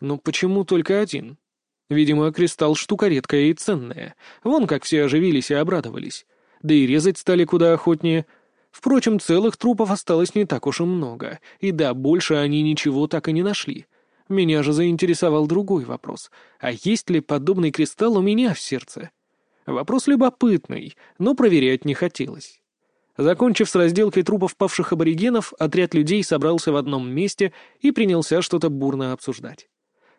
Но почему только один? Видимо, кристалл штука редкая и ценная. Вон как все оживились и обрадовались. Да и резать стали куда охотнее. Впрочем, целых трупов осталось не так уж и много. И да, больше они ничего так и не нашли. Меня же заинтересовал другой вопрос. А есть ли подобный кристалл у меня в сердце? Вопрос любопытный, но проверять не хотелось. Закончив с разделкой трупов павших аборигенов, отряд людей собрался в одном месте и принялся что-то бурно обсуждать.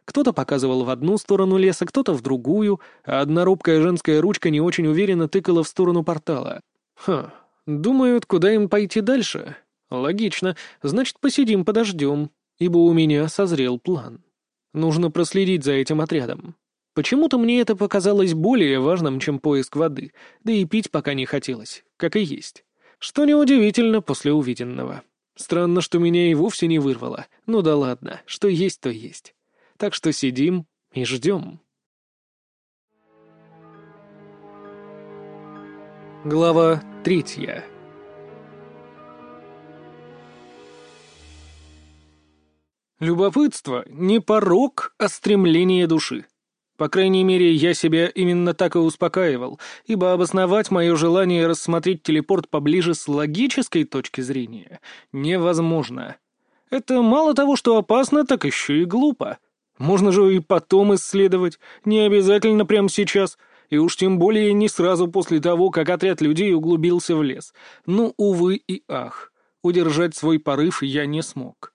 Кто-то показывал в одну сторону леса, кто-то в другую, а одна робкая женская ручка не очень уверенно тыкала в сторону портала. Ха, думают, куда им пойти дальше? Логично, значит, посидим, подождем, ибо у меня созрел план. Нужно проследить за этим отрядом. Почему-то мне это показалось более важным, чем поиск воды, да и пить пока не хотелось, как и есть. Что неудивительно после увиденного. Странно, что меня и вовсе не вырвало. Ну да ладно, что есть, то есть. Так что сидим и ждем. Глава третья Любопытство — не порог, а стремление души. По крайней мере, я себя именно так и успокаивал, ибо обосновать мое желание рассмотреть телепорт поближе с логической точки зрения невозможно. Это мало того, что опасно, так еще и глупо. Можно же и потом исследовать, не обязательно прямо сейчас, и уж тем более не сразу после того, как отряд людей углубился в лес. Ну, увы и ах, удержать свой порыв я не смог.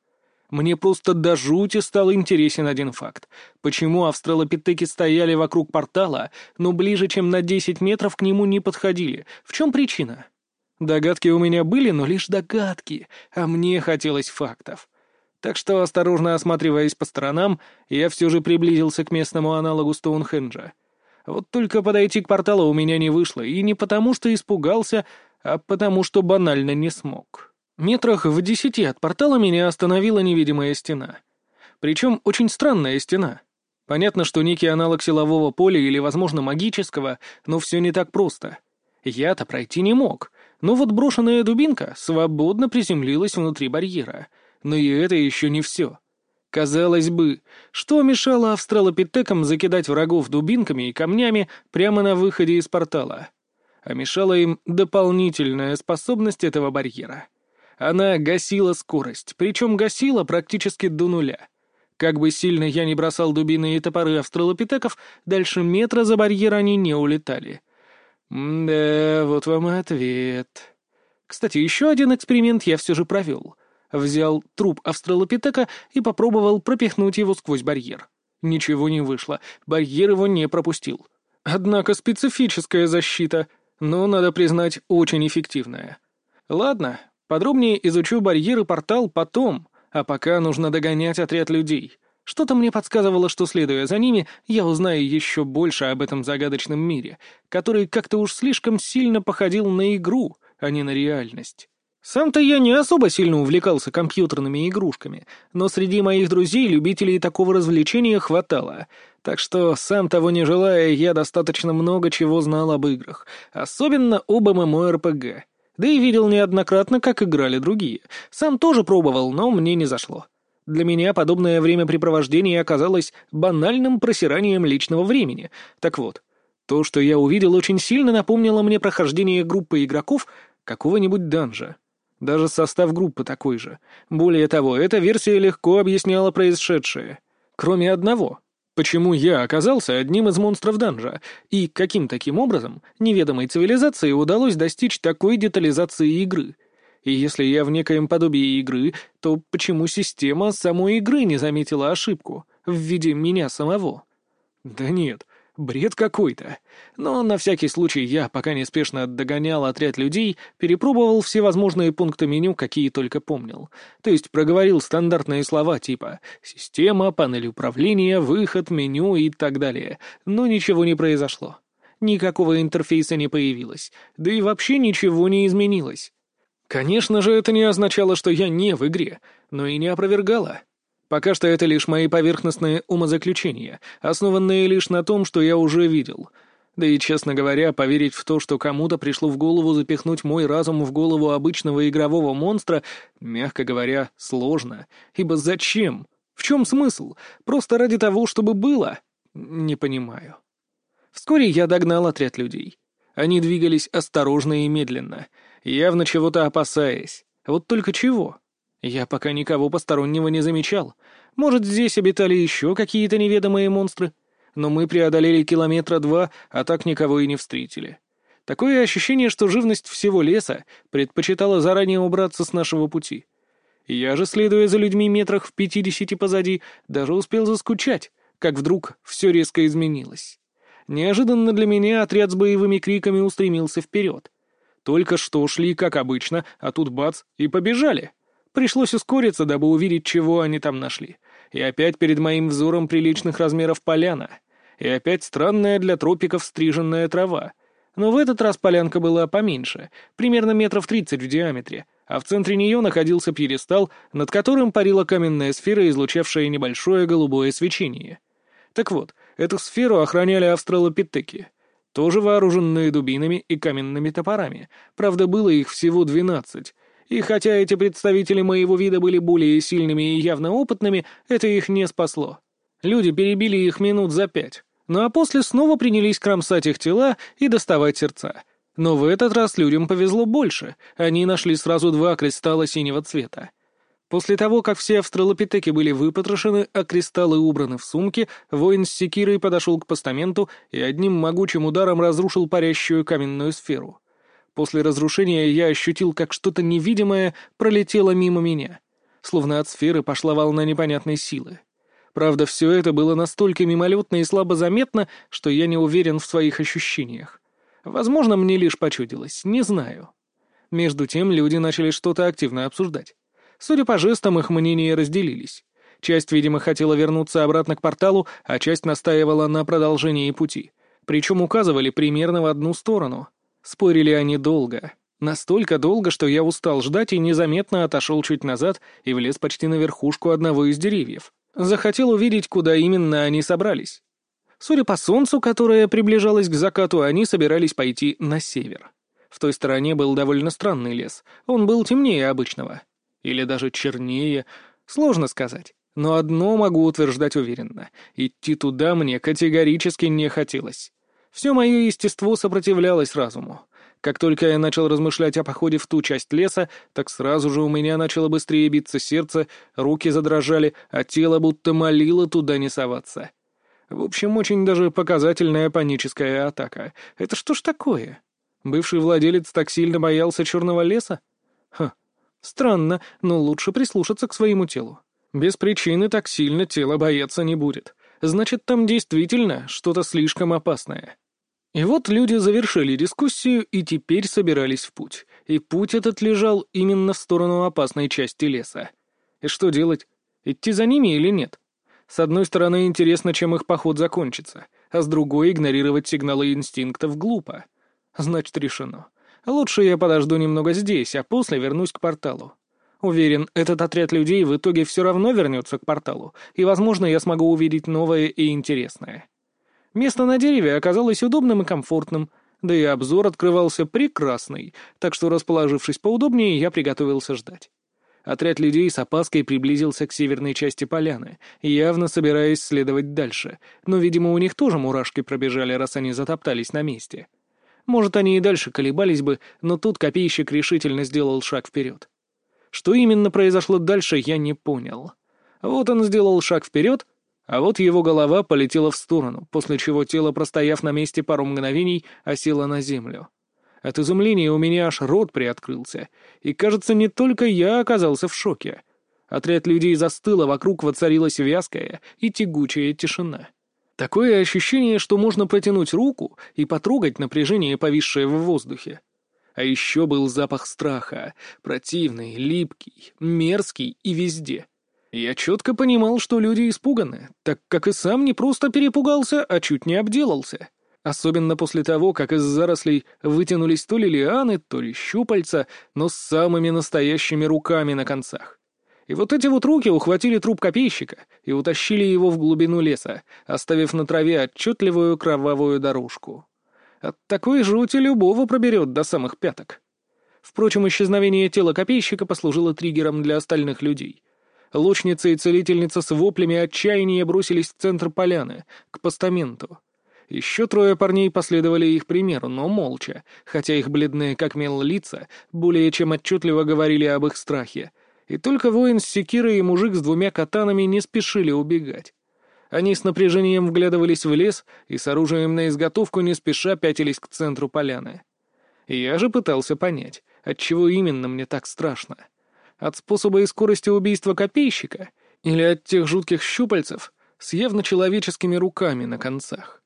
Мне просто до жути стал интересен один факт. Почему австралопитеки стояли вокруг портала, но ближе, чем на 10 метров к нему не подходили? В чем причина? Догадки у меня были, но лишь догадки, а мне хотелось фактов. Так что, осторожно осматриваясь по сторонам, я все же приблизился к местному аналогу Стоунхенджа. Вот только подойти к порталу у меня не вышло, и не потому, что испугался, а потому, что банально не смог. Метрах в десяти от портала меня остановила невидимая стена. Причем очень странная стена. Понятно, что некий аналог силового поля или, возможно, магического, но все не так просто. Я-то пройти не мог, но вот брошенная дубинка свободно приземлилась внутри барьера — но и это еще не все. Казалось бы, что мешало австралопитекам закидать врагов дубинками и камнями прямо на выходе из портала? А мешала им дополнительная способность этого барьера. Она гасила скорость, причем гасила практически до нуля. Как бы сильно я не бросал дубины и топоры австралопитеков, дальше метра за барьер они не улетали. да, вот вам и ответ. Кстати, еще один эксперимент я все же провел — Взял труп австралопитека и попробовал пропихнуть его сквозь барьер. Ничего не вышло, барьер его не пропустил. Однако специфическая защита, но, надо признать, очень эффективная. Ладно, подробнее изучу барьер и портал потом, а пока нужно догонять отряд людей. Что-то мне подсказывало, что, следуя за ними, я узнаю еще больше об этом загадочном мире, который как-то уж слишком сильно походил на игру, а не на реальность. Сам-то я не особо сильно увлекался компьютерными игрушками, но среди моих друзей любителей такого развлечения хватало, так что, сам того не желая, я достаточно много чего знал об играх, особенно об ММО-РПГ. Да и видел неоднократно, как играли другие. Сам тоже пробовал, но мне не зашло. Для меня подобное времяпрепровождение оказалось банальным просиранием личного времени. Так вот, то, что я увидел, очень сильно напомнило мне прохождение группы игроков какого-нибудь данжа. Даже состав группы такой же. Более того, эта версия легко объясняла происшедшее. Кроме одного. Почему я оказался одним из монстров данжа, и каким таким образом неведомой цивилизации удалось достичь такой детализации игры? И если я в некоем подобии игры, то почему система самой игры не заметила ошибку в виде меня самого? Да нет, Бред какой-то. Но на всякий случай я, пока неспешно догонял отряд людей, перепробовал все возможные пункты меню, какие только помнил. То есть проговорил стандартные слова типа «система», «панель управления», «выход», «меню» и так далее. Но ничего не произошло. Никакого интерфейса не появилось. Да и вообще ничего не изменилось. Конечно же, это не означало, что я не в игре, но и не опровергало. Пока что это лишь мои поверхностные умозаключения, основанные лишь на том, что я уже видел. Да и, честно говоря, поверить в то, что кому-то пришло в голову запихнуть мой разум в голову обычного игрового монстра, мягко говоря, сложно. Ибо зачем? В чем смысл? Просто ради того, чтобы было? Не понимаю. Вскоре я догнал отряд людей. Они двигались осторожно и медленно, явно чего-то опасаясь. Вот только чего? Я пока никого постороннего не замечал. Может, здесь обитали еще какие-то неведомые монстры? Но мы преодолели километра два, а так никого и не встретили. Такое ощущение, что живность всего леса предпочитала заранее убраться с нашего пути. Я же, следуя за людьми метрах в пятидесяти позади, даже успел заскучать, как вдруг все резко изменилось. Неожиданно для меня отряд с боевыми криками устремился вперед. Только что ушли, как обычно, а тут бац, и побежали. Пришлось ускориться, дабы увидеть, чего они там нашли. И опять перед моим взором приличных размеров поляна. И опять странная для тропиков стриженная трава. Но в этот раз полянка была поменьше, примерно метров тридцать в диаметре, а в центре нее находился пьедестал, над которым парила каменная сфера, излучавшая небольшое голубое свечение. Так вот, Эту сферу охраняли австралопитеки, тоже вооруженные дубинами и каменными топорами. Правда, было их всего двенадцать. И хотя эти представители моего вида были более сильными и явно опытными, это их не спасло. Люди перебили их минут за пять. Ну а после снова принялись кромсать их тела и доставать сердца. Но в этот раз людям повезло больше. Они нашли сразу два кристалла синего цвета. После того, как все австралопитеки были выпотрошены, а кристаллы убраны в сумки, воин с секирой подошел к постаменту и одним могучим ударом разрушил парящую каменную сферу. После разрушения я ощутил, как что-то невидимое пролетело мимо меня. Словно от сферы пошла волна непонятной силы. Правда, все это было настолько мимолетно и слабо заметно, что я не уверен в своих ощущениях. Возможно, мне лишь почудилось, не знаю. Между тем люди начали что-то активно обсуждать. Судя по жестам, их мнения разделились. Часть, видимо, хотела вернуться обратно к порталу, а часть настаивала на продолжении пути. Причем указывали примерно в одну сторону. Спорили они долго. Настолько долго, что я устал ждать и незаметно отошел чуть назад и влез почти на верхушку одного из деревьев. Захотел увидеть, куда именно они собрались. Судя по солнцу, которое приближалось к закату, они собирались пойти на север. В той стороне был довольно странный лес. Он был темнее обычного. Или даже чернее. Сложно сказать. Но одно могу утверждать уверенно. Идти туда мне категорически не хотелось. Все мое естество сопротивлялось разуму. Как только я начал размышлять о походе в ту часть леса, так сразу же у меня начало быстрее биться сердце, руки задрожали, а тело будто молило туда не соваться. В общем, очень даже показательная паническая атака. Это что ж такое? Бывший владелец так сильно боялся черного леса? Ха, Странно, но лучше прислушаться к своему телу. Без причины так сильно тело бояться не будет. Значит, там действительно что-то слишком опасное. И вот люди завершили дискуссию и теперь собирались в путь. И путь этот лежал именно в сторону опасной части леса. И что делать? Идти за ними или нет? С одной стороны, интересно, чем их поход закончится, а с другой — игнорировать сигналы инстинктов глупо. Значит, решено. Лучше я подожду немного здесь, а после вернусь к порталу. Уверен, этот отряд людей в итоге все равно вернется к порталу, и, возможно, я смогу увидеть новое и интересное. Место на дереве оказалось удобным и комфортным, да и обзор открывался прекрасный, так что, расположившись поудобнее, я приготовился ждать. Отряд людей с опаской приблизился к северной части поляны, явно собираясь следовать дальше, но, видимо, у них тоже мурашки пробежали, раз они затоптались на месте. Может, они и дальше колебались бы, но тут копейщик решительно сделал шаг вперед. Что именно произошло дальше, я не понял. Вот он сделал шаг вперед, а вот его голова полетела в сторону, после чего тело, простояв на месте пару мгновений, осело на землю. От изумления у меня аж рот приоткрылся, и, кажется, не только я оказался в шоке. Отряд людей застыл, а вокруг воцарилась вязкая и тягучая тишина. Такое ощущение, что можно протянуть руку и потрогать напряжение, повисшее в воздухе. А еще был запах страха, противный, липкий, мерзкий и везде. Я четко понимал, что люди испуганы, так как и сам не просто перепугался, а чуть не обделался. Особенно после того, как из зарослей вытянулись то ли лианы, то ли щупальца, но с самыми настоящими руками на концах. И вот эти вот руки ухватили труп копейщика и утащили его в глубину леса, оставив на траве отчетливую кровавую дорожку. От такой жути любого проберет до самых пяток. Впрочем, исчезновение тела копейщика послужило триггером для остальных людей. Лучница и целительница с воплями отчаяния бросились в центр поляны, к постаменту. Еще трое парней последовали их примеру, но молча, хотя их бледные как мел лица более чем отчетливо говорили об их страхе. И только воин с секирой и мужик с двумя катанами не спешили убегать. Они с напряжением вглядывались в лес и с оружием на изготовку не спеша пятились к центру поляны. Я же пытался понять, отчего именно мне так страшно. От способа и скорости убийства копейщика или от тех жутких щупальцев с явно человеческими руками на концах.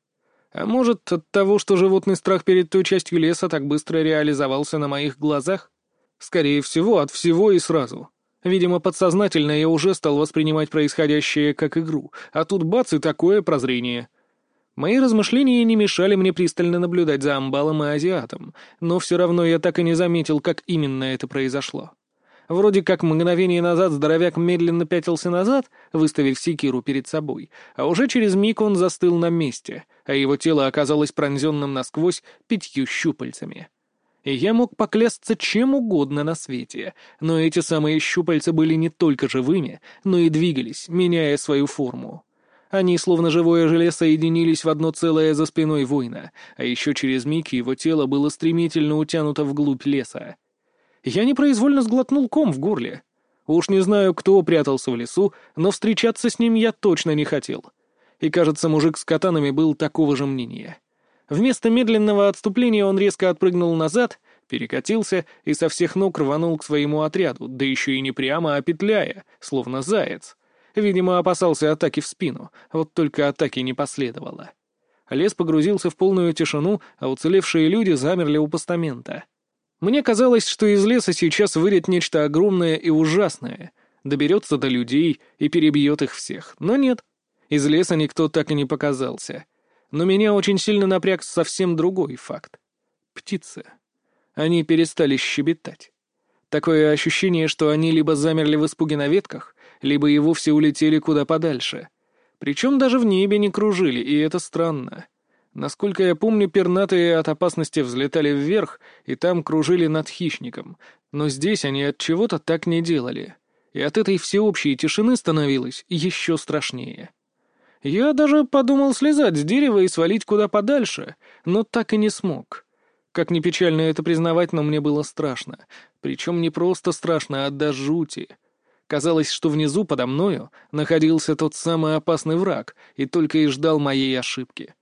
А может, от того, что животный страх перед той частью леса так быстро реализовался на моих глазах? Скорее всего, от всего и сразу. Видимо, подсознательно я уже стал воспринимать происходящее как игру, а тут бац и такое прозрение. Мои размышления не мешали мне пристально наблюдать за амбалом и азиатом, но все равно я так и не заметил, как именно это произошло. Вроде как мгновение назад здоровяк медленно пятился назад, выставив секиру перед собой, а уже через миг он застыл на месте, а его тело оказалось пронзенным насквозь пятью щупальцами. И я мог поклясться чем угодно на свете, но эти самые щупальца были не только живыми, но и двигались, меняя свою форму. Они, словно живое желе, соединились в одно целое за спиной воина, а еще через миг его тело было стремительно утянуто вглубь леса. Я непроизвольно сглотнул ком в горле. Уж не знаю, кто прятался в лесу, но встречаться с ним я точно не хотел. И, кажется, мужик с катанами был такого же мнения. Вместо медленного отступления он резко отпрыгнул назад, перекатился и со всех ног рванул к своему отряду, да еще и не прямо, а петляя, словно заяц. Видимо, опасался атаки в спину, вот только атаки не последовало. Лес погрузился в полную тишину, а уцелевшие люди замерли у постамента. Мне казалось, что из леса сейчас вырет нечто огромное и ужасное, доберется до людей и перебьет их всех. Но нет, из леса никто так и не показался. Но меня очень сильно напряг совсем другой факт. Птицы. Они перестали щебетать. Такое ощущение, что они либо замерли в испуге на ветках, либо и вовсе улетели куда подальше. Причем даже в небе не кружили, и это странно. Насколько я помню, пернатые от опасности взлетали вверх и там кружили над хищником, но здесь они от чего-то так не делали. И от этой всеобщей тишины становилось еще страшнее. Я даже подумал слезать с дерева и свалить куда подальше, но так и не смог. Как ни печально это признавать, но мне было страшно. Причем не просто страшно, а до жути. Казалось, что внизу подо мною находился тот самый опасный враг и только и ждал моей ошибки.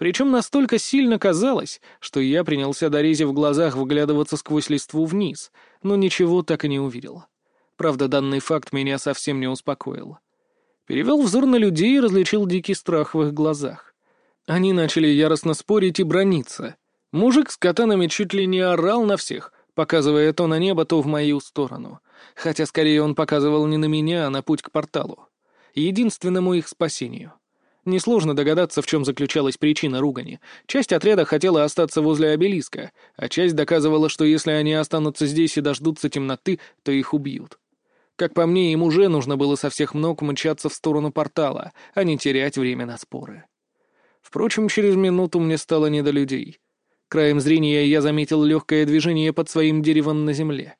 Причем настолько сильно казалось, что я принялся до рези в глазах выглядываться сквозь листву вниз, но ничего так и не увидел. Правда, данный факт меня совсем не успокоил. Перевел взор на людей и различил дикий страх в их глазах. Они начали яростно спорить и брониться. Мужик с катанами чуть ли не орал на всех, показывая то на небо, то в мою сторону. Хотя скорее он показывал не на меня, а на путь к порталу. Единственному их спасению. Несложно догадаться, в чем заключалась причина ругани. Часть отряда хотела остаться возле обелиска, а часть доказывала, что если они останутся здесь и дождутся темноты, то их убьют. Как по мне, им уже нужно было со всех ног мчаться в сторону портала, а не терять время на споры. Впрочем, через минуту мне стало не до людей. Краем зрения я заметил легкое движение под своим деревом на земле.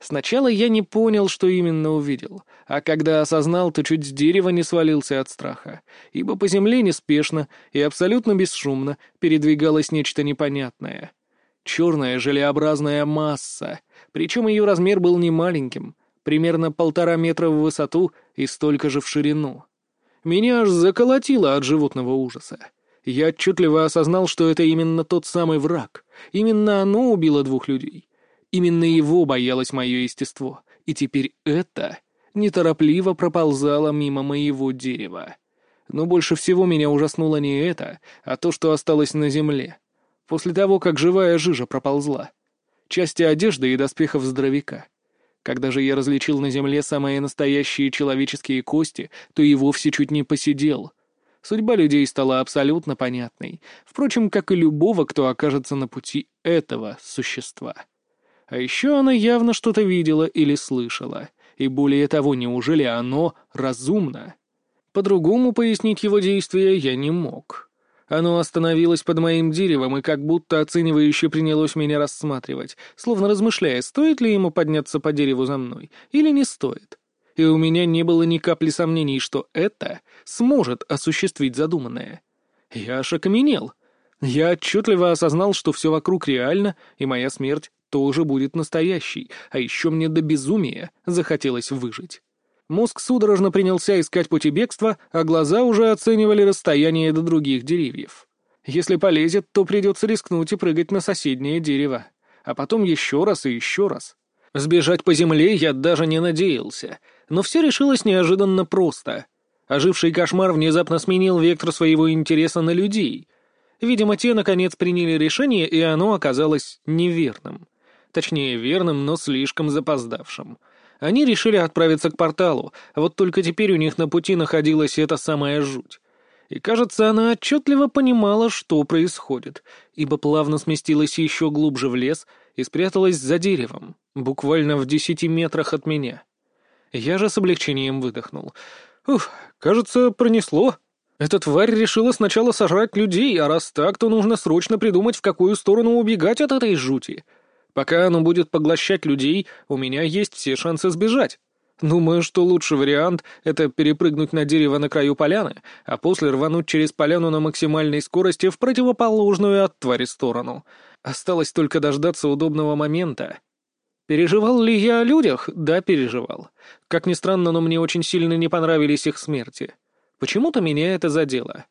Сначала я не понял, что именно увидел, а когда осознал, то чуть с дерева не свалился от страха, ибо по земле неспешно и абсолютно бесшумно передвигалось нечто непонятное. Черная желеобразная масса, причем ее размер был немаленьким, примерно полтора метра в высоту и столько же в ширину. Меня аж заколотило от животного ужаса. Я отчетливо осознал, что это именно тот самый враг. Именно оно убило двух людей. Именно его боялось мое естество, и теперь это неторопливо проползало мимо моего дерева. Но больше всего меня ужаснуло не это, а то, что осталось на земле. После того, как живая жижа проползла. Части одежды и доспехов здоровяка. Когда же я различил на земле самые настоящие человеческие кости, то и вовсе чуть не посидел. Судьба людей стала абсолютно понятной, впрочем, как и любого, кто окажется на пути этого существа. А еще она явно что-то видела или слышала. И более того, неужели оно разумно? По-другому пояснить его действия я не мог. Оно остановилось под моим деревом и как будто оценивающе принялось меня рассматривать, словно размышляя, стоит ли ему подняться по дереву за мной или не стоит. и у меня не было ни капли сомнений, что это сможет осуществить задуманное. Я аж окаменел. Я отчетливо осознал, что все вокруг реально, и моя смерть тоже будет настоящей, а еще мне до безумия захотелось выжить. Мозг судорожно принялся искать пути бегства, а глаза уже оценивали расстояние до других деревьев. Если полезет, то придется рискнуть и прыгать на соседнее дерево. А потом еще раз и еще раз. Сбежать по земле я даже не надеялся, но все решилось неожиданно просто. Оживший кошмар внезапно сменил вектор своего интереса на людей. Видимо, те, наконец, приняли решение, и оно оказалось неверным. Точнее, верным, но слишком запоздавшим. Они решили отправиться к порталу, вот только теперь у них на пути находилась эта самая жуть. И, кажется, она отчетливо понимала, что происходит, ибо плавно сместилась еще глубже в лес и спряталась за деревом, буквально в десяти метрах от меня. Я же с облегчением выдохнул. Уф, кажется, пронесло. Эта тварь решила сначала сожрать людей, а раз так, то нужно срочно придумать, в какую сторону убегать от этой жути. Пока оно будет поглощать людей, у меня есть все шансы сбежать. Думаю, что лучший вариант — это перепрыгнуть на дерево на краю поляны, а после рвануть через поляну на максимальной скорости в противоположную от твари сторону. Осталось только дождаться удобного момента. Переживал ли я о людях? Да, переживал. Как ни странно, но мне очень сильно не понравились их смерти. Почему-то меня это задело.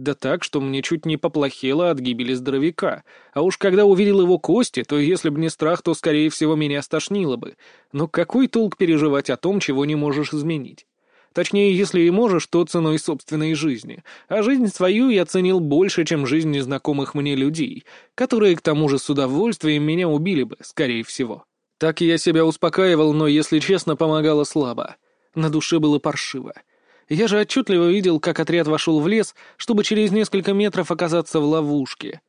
Да так, что мне чуть не поплохело от гибели здоровяка. А уж когда увидел его кости, то если бы не страх, то, скорее всего, меня стошнило бы. Но какой толк переживать о том, чего не можешь изменить? Точнее, если и можешь, то ценой собственной жизни. А жизнь свою я ценил больше, чем жизнь незнакомых мне людей, которые, к тому же, с удовольствием меня убили бы, скорее всего. Так я себя успокаивал, но, если честно, помогало слабо. На душе было паршиво. Я же отчетливо видел, как отряд вошел в лес, чтобы через несколько метров оказаться в ловушке.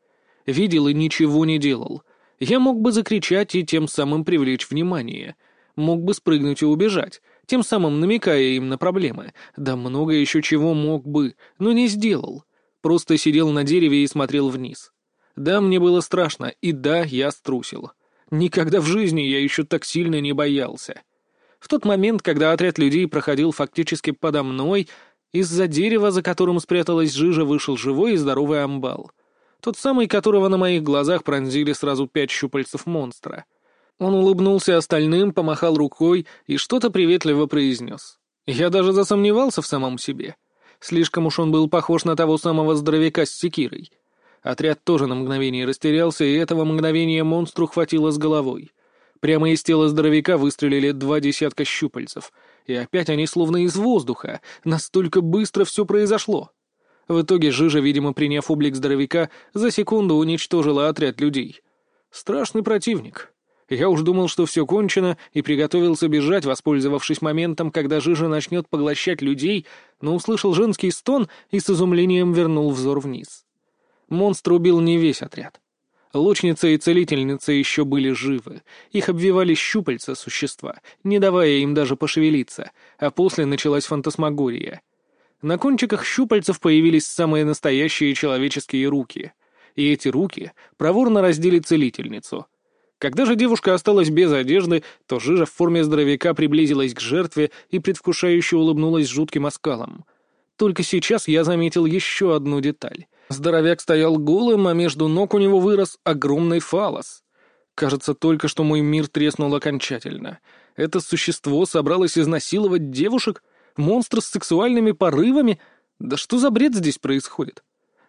Видел и ничего не делал. Я мог бы закричать и тем самым привлечь внимание. Мог бы спрыгнуть и убежать, тем самым намекая им на проблемы. Да много еще чего мог бы, но не сделал. Просто сидел на дереве и смотрел вниз. Да, мне было страшно, и да, я струсил. Никогда в жизни я еще так сильно не боялся. В тот момент, когда отряд людей проходил фактически подо мной, из-за дерева, за которым спряталась жижа, вышел живой и здоровый амбал. Тот самый, которого на моих глазах пронзили сразу пять щупальцев монстра. Он улыбнулся остальным, помахал рукой и что-то приветливо произнес. Я даже засомневался в самом себе. Слишком уж он был похож на того самого здоровяка с секирой. Отряд тоже на мгновение растерялся, и этого мгновения монстру хватило с головой. Прямо из тела здоровяка выстрелили два десятка щупальцев. И опять они словно из воздуха. Настолько быстро все произошло. В итоге Жижа, видимо, приняв облик здоровяка, за секунду уничтожила отряд людей. Страшный противник. Я уж думал, что все кончено, и приготовился бежать, воспользовавшись моментом, когда Жижа начнет поглощать людей, но услышал женский стон и с изумлением вернул взор вниз. Монстр убил не весь отряд. Лучница и целительница еще были живы. Их обвивали щупальца существа, не давая им даже пошевелиться, а после началась фантасмагория. На кончиках щупальцев появились самые настоящие человеческие руки. И эти руки проворно раздели целительницу. Когда же девушка осталась без одежды, то жижа в форме здоровяка приблизилась к жертве и предвкушающе улыбнулась жутким оскалом. Только сейчас я заметил еще одну деталь — Здоровяк стоял голым, а между ног у него вырос огромный фалос. Кажется, только что мой мир треснул окончательно. Это существо собралось изнасиловать девушек? Монстр с сексуальными порывами? Да что за бред здесь происходит?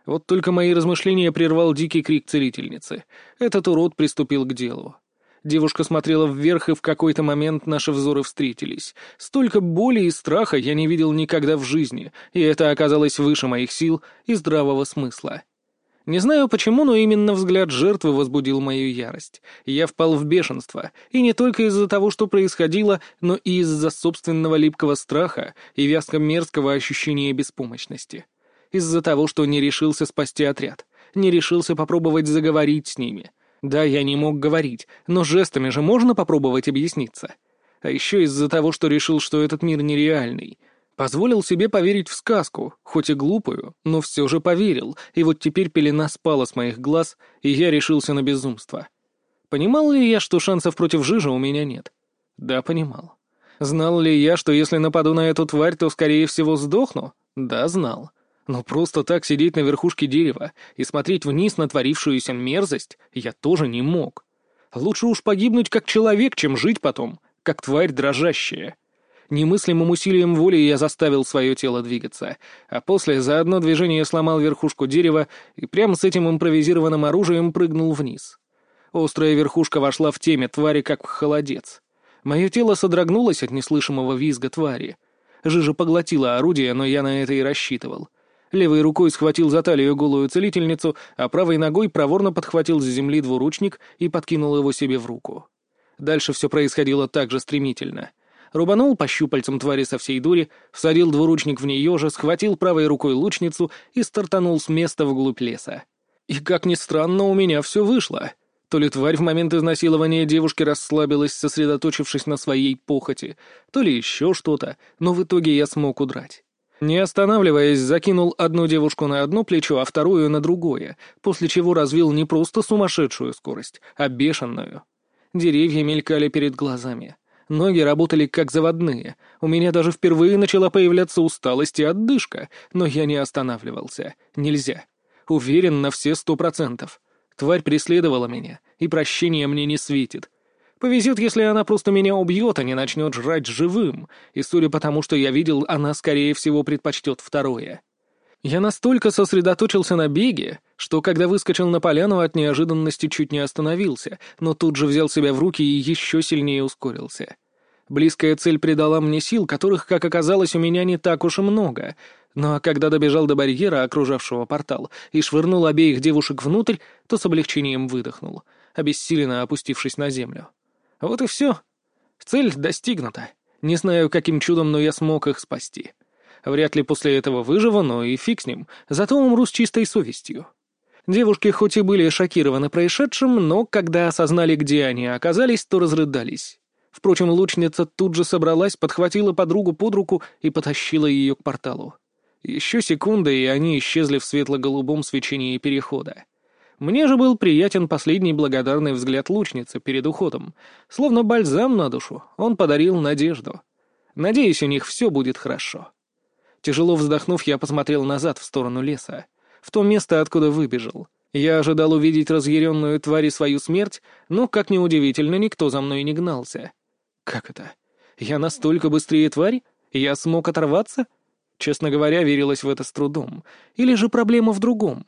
Вот только мои размышления прервал дикий крик целительницы. Этот урод приступил к делу. Девушка смотрела вверх, и в какой-то момент наши взоры встретились. Столько боли и страха я не видел никогда в жизни, и это оказалось выше моих сил и здравого смысла. Не знаю почему, но именно взгляд жертвы возбудил мою ярость. Я впал в бешенство, и не только из-за того, что происходило, но и из-за собственного липкого страха и вязко-мерзкого ощущения беспомощности. Из-за того, что не решился спасти отряд, не решился попробовать заговорить с ними — да, я не мог говорить, но жестами же можно попробовать объясниться. А еще из-за того, что решил, что этот мир нереальный. Позволил себе поверить в сказку, хоть и глупую, но все же поверил, и вот теперь пелена спала с моих глаз, и я решился на безумство. Понимал ли я, что шансов против Жижа у меня нет? Да, понимал. Знал ли я, что если нападу на эту тварь, то, скорее всего, сдохну? Да, знал. Но просто так сидеть на верхушке дерева и смотреть вниз на творившуюся мерзость я тоже не мог. Лучше уж погибнуть как человек, чем жить потом, как тварь дрожащая. Немыслимым усилием воли я заставил свое тело двигаться, а после за одно движение сломал верхушку дерева и прямо с этим импровизированным оружием прыгнул вниз. Острая верхушка вошла в теме твари, как в холодец. Мое тело содрогнулось от неслышимого визга твари. Жижа поглотила орудие, но я на это и рассчитывал. Левой рукой схватил за талию голую целительницу, а правой ногой проворно подхватил с земли двуручник и подкинул его себе в руку. Дальше все происходило так же стремительно. Рубанул по щупальцам твари со всей дури, всадил двуручник в нее же, схватил правой рукой лучницу и стартанул с места вглубь леса. И, как ни странно, у меня все вышло. То ли тварь в момент изнасилования девушки расслабилась, сосредоточившись на своей похоти, то ли еще что-то, но в итоге я смог удрать. Не останавливаясь, закинул одну девушку на одно плечо, а вторую на другое, после чего развил не просто сумасшедшую скорость, а бешеную. Деревья мелькали перед глазами. Ноги работали как заводные. У меня даже впервые начала появляться усталость и отдышка, но я не останавливался. Нельзя. Уверен на все сто процентов. Тварь преследовала меня, и прощения мне не светит. Повезет, если она просто меня убьет, а не начнет жрать живым, и, судя по тому, что я видел, она, скорее всего, предпочтет второе. Я настолько сосредоточился на беге, что, когда выскочил на поляну, от неожиданности чуть не остановился, но тут же взял себя в руки и еще сильнее ускорился. Близкая цель придала мне сил, которых, как оказалось, у меня не так уж и много — но когда добежал до барьера, окружавшего портал, и швырнул обеих девушек внутрь, то с облегчением выдохнул, обессиленно опустившись на землю. Вот и все. Цель достигнута. Не знаю, каким чудом, но я смог их спасти. Вряд ли после этого выживу, но и фиг с ним, зато умру с чистой совестью. Девушки хоть и были шокированы происшедшим, но когда осознали, где они оказались, то разрыдались. Впрочем, лучница тут же собралась, подхватила подругу под руку и потащила ее к порталу. Еще секунда, и они исчезли в светло-голубом свечении перехода. Мне же был приятен последний благодарный взгляд лучницы перед уходом. Словно бальзам на душу, он подарил надежду. Надеюсь, у них все будет хорошо. Тяжело вздохнув, я посмотрел назад в сторону леса, в то место, откуда выбежал. Я ожидал увидеть разъяренную тварь и свою смерть, но, как ни удивительно, никто за мной не гнался. Как это? Я настолько быстрее тварь? Я смог оторваться? — Честно говоря, верилось в это с трудом. Или же проблема в другом.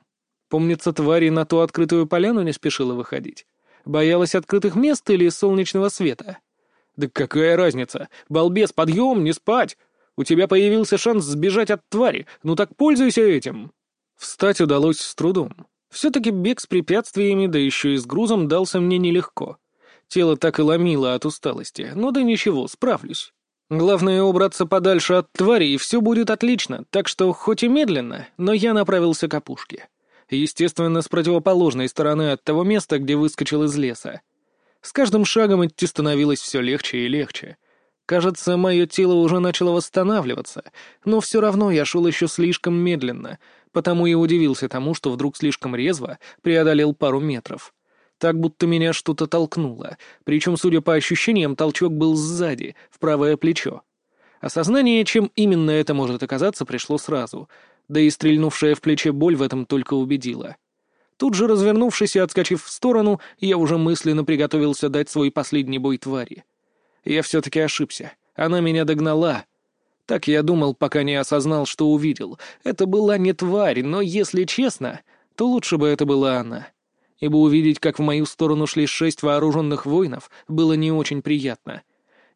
Помнится, твари на ту открытую поляну не спешила выходить. Боялась открытых мест или солнечного света. «Да какая разница? Балбес, подъем, не спать! У тебя появился шанс сбежать от твари, ну так пользуйся этим!» Встать удалось с трудом. Все-таки бег с препятствиями, да еще и с грузом, дался мне нелегко. Тело так и ломило от усталости, но да ничего, справлюсь. Главное убраться подальше от твари, и все будет отлично, так что хоть и медленно, но я направился к опушке. Естественно, с противоположной стороны от того места, где выскочил из леса. С каждым шагом идти становилось все легче и легче. Кажется, мое тело уже начало восстанавливаться, но все равно я шел еще слишком медленно, потому и удивился тому, что вдруг слишком резво преодолел пару метров так будто меня что-то толкнуло, причем, судя по ощущениям, толчок был сзади, в правое плечо. Осознание, чем именно это может оказаться, пришло сразу, да и стрельнувшая в плече боль в этом только убедила. Тут же, развернувшись и отскочив в сторону, я уже мысленно приготовился дать свой последний бой твари. Я все-таки ошибся. Она меня догнала. Так я думал, пока не осознал, что увидел. Это была не тварь, но, если честно, то лучше бы это была она ибо увидеть, как в мою сторону шли шесть вооруженных воинов, было не очень приятно.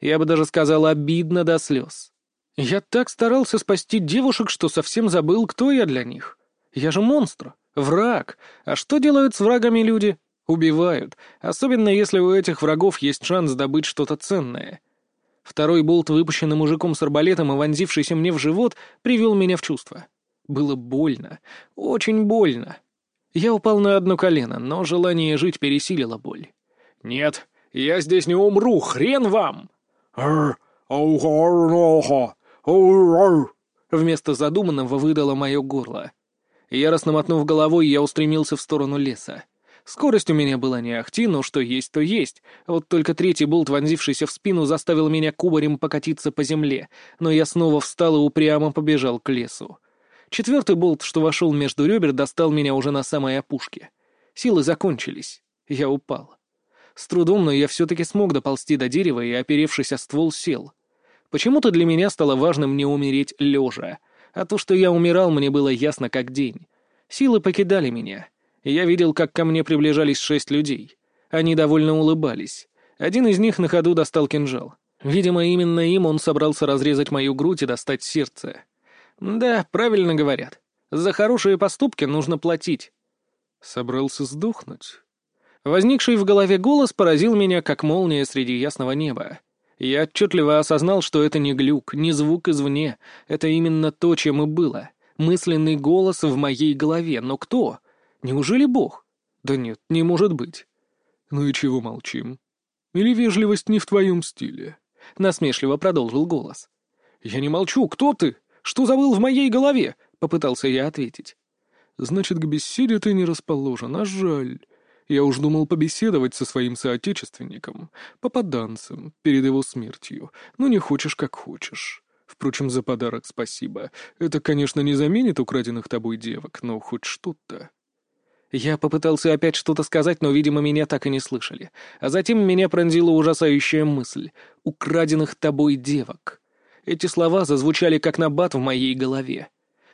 Я бы даже сказал, обидно до слез. Я так старался спасти девушек, что совсем забыл, кто я для них. Я же монстр, враг. А что делают с врагами люди? Убивают, особенно если у этих врагов есть шанс добыть что-то ценное. Второй болт, выпущенный мужиком с арбалетом и вонзившийся мне в живот, привел меня в чувство. Было больно, очень больно. Я упал на одно колено, но желание жить пересилило боль. «Нет, я здесь не умру, хрен вам!» Вместо задуманного выдало мое горло. Яростно мотнув головой, я устремился в сторону леса. Скорость у меня была не ахти, но что есть, то есть. Вот только третий болт, вонзившийся в спину, заставил меня кубарем покатиться по земле, но я снова встал и упрямо побежал к лесу. Четвертый болт, что вошел между ребер, достал меня уже на самой опушке. Силы закончились. Я упал. С трудом, но я все-таки смог доползти до дерева и, оперевшись о ствол, сел. Почему-то для меня стало важным не умереть лежа, а то, что я умирал, мне было ясно как день. Силы покидали меня. Я видел, как ко мне приближались шесть людей. Они довольно улыбались. Один из них на ходу достал кинжал. Видимо, именно им он собрался разрезать мою грудь и достать сердце. Да, правильно говорят. За хорошие поступки нужно платить. Собрался сдохнуть. Возникший в голове голос поразил меня, как молния среди ясного неба. Я отчетливо осознал, что это не глюк, не звук извне. Это именно то, чем и было. Мысленный голос в моей голове. Но кто? Неужели Бог? Да нет, не может быть. Ну и чего молчим? Или вежливость не в твоем стиле? Насмешливо продолжил голос. Я не молчу, кто ты? Что забыл в моей голове? Попытался я ответить. Значит, к беседе ты не расположен, а жаль. Я уж думал побеседовать со своим соотечественником, попаданцем, перед его смертью. Но не хочешь, как хочешь. Впрочем, за подарок спасибо. Это, конечно, не заменит украденных тобой девок, но хоть что-то. Я попытался опять что-то сказать, но, видимо, меня так и не слышали. А затем меня пронзила ужасающая мысль — «украденных тобой девок». Эти слова зазвучали как набат в моей голове.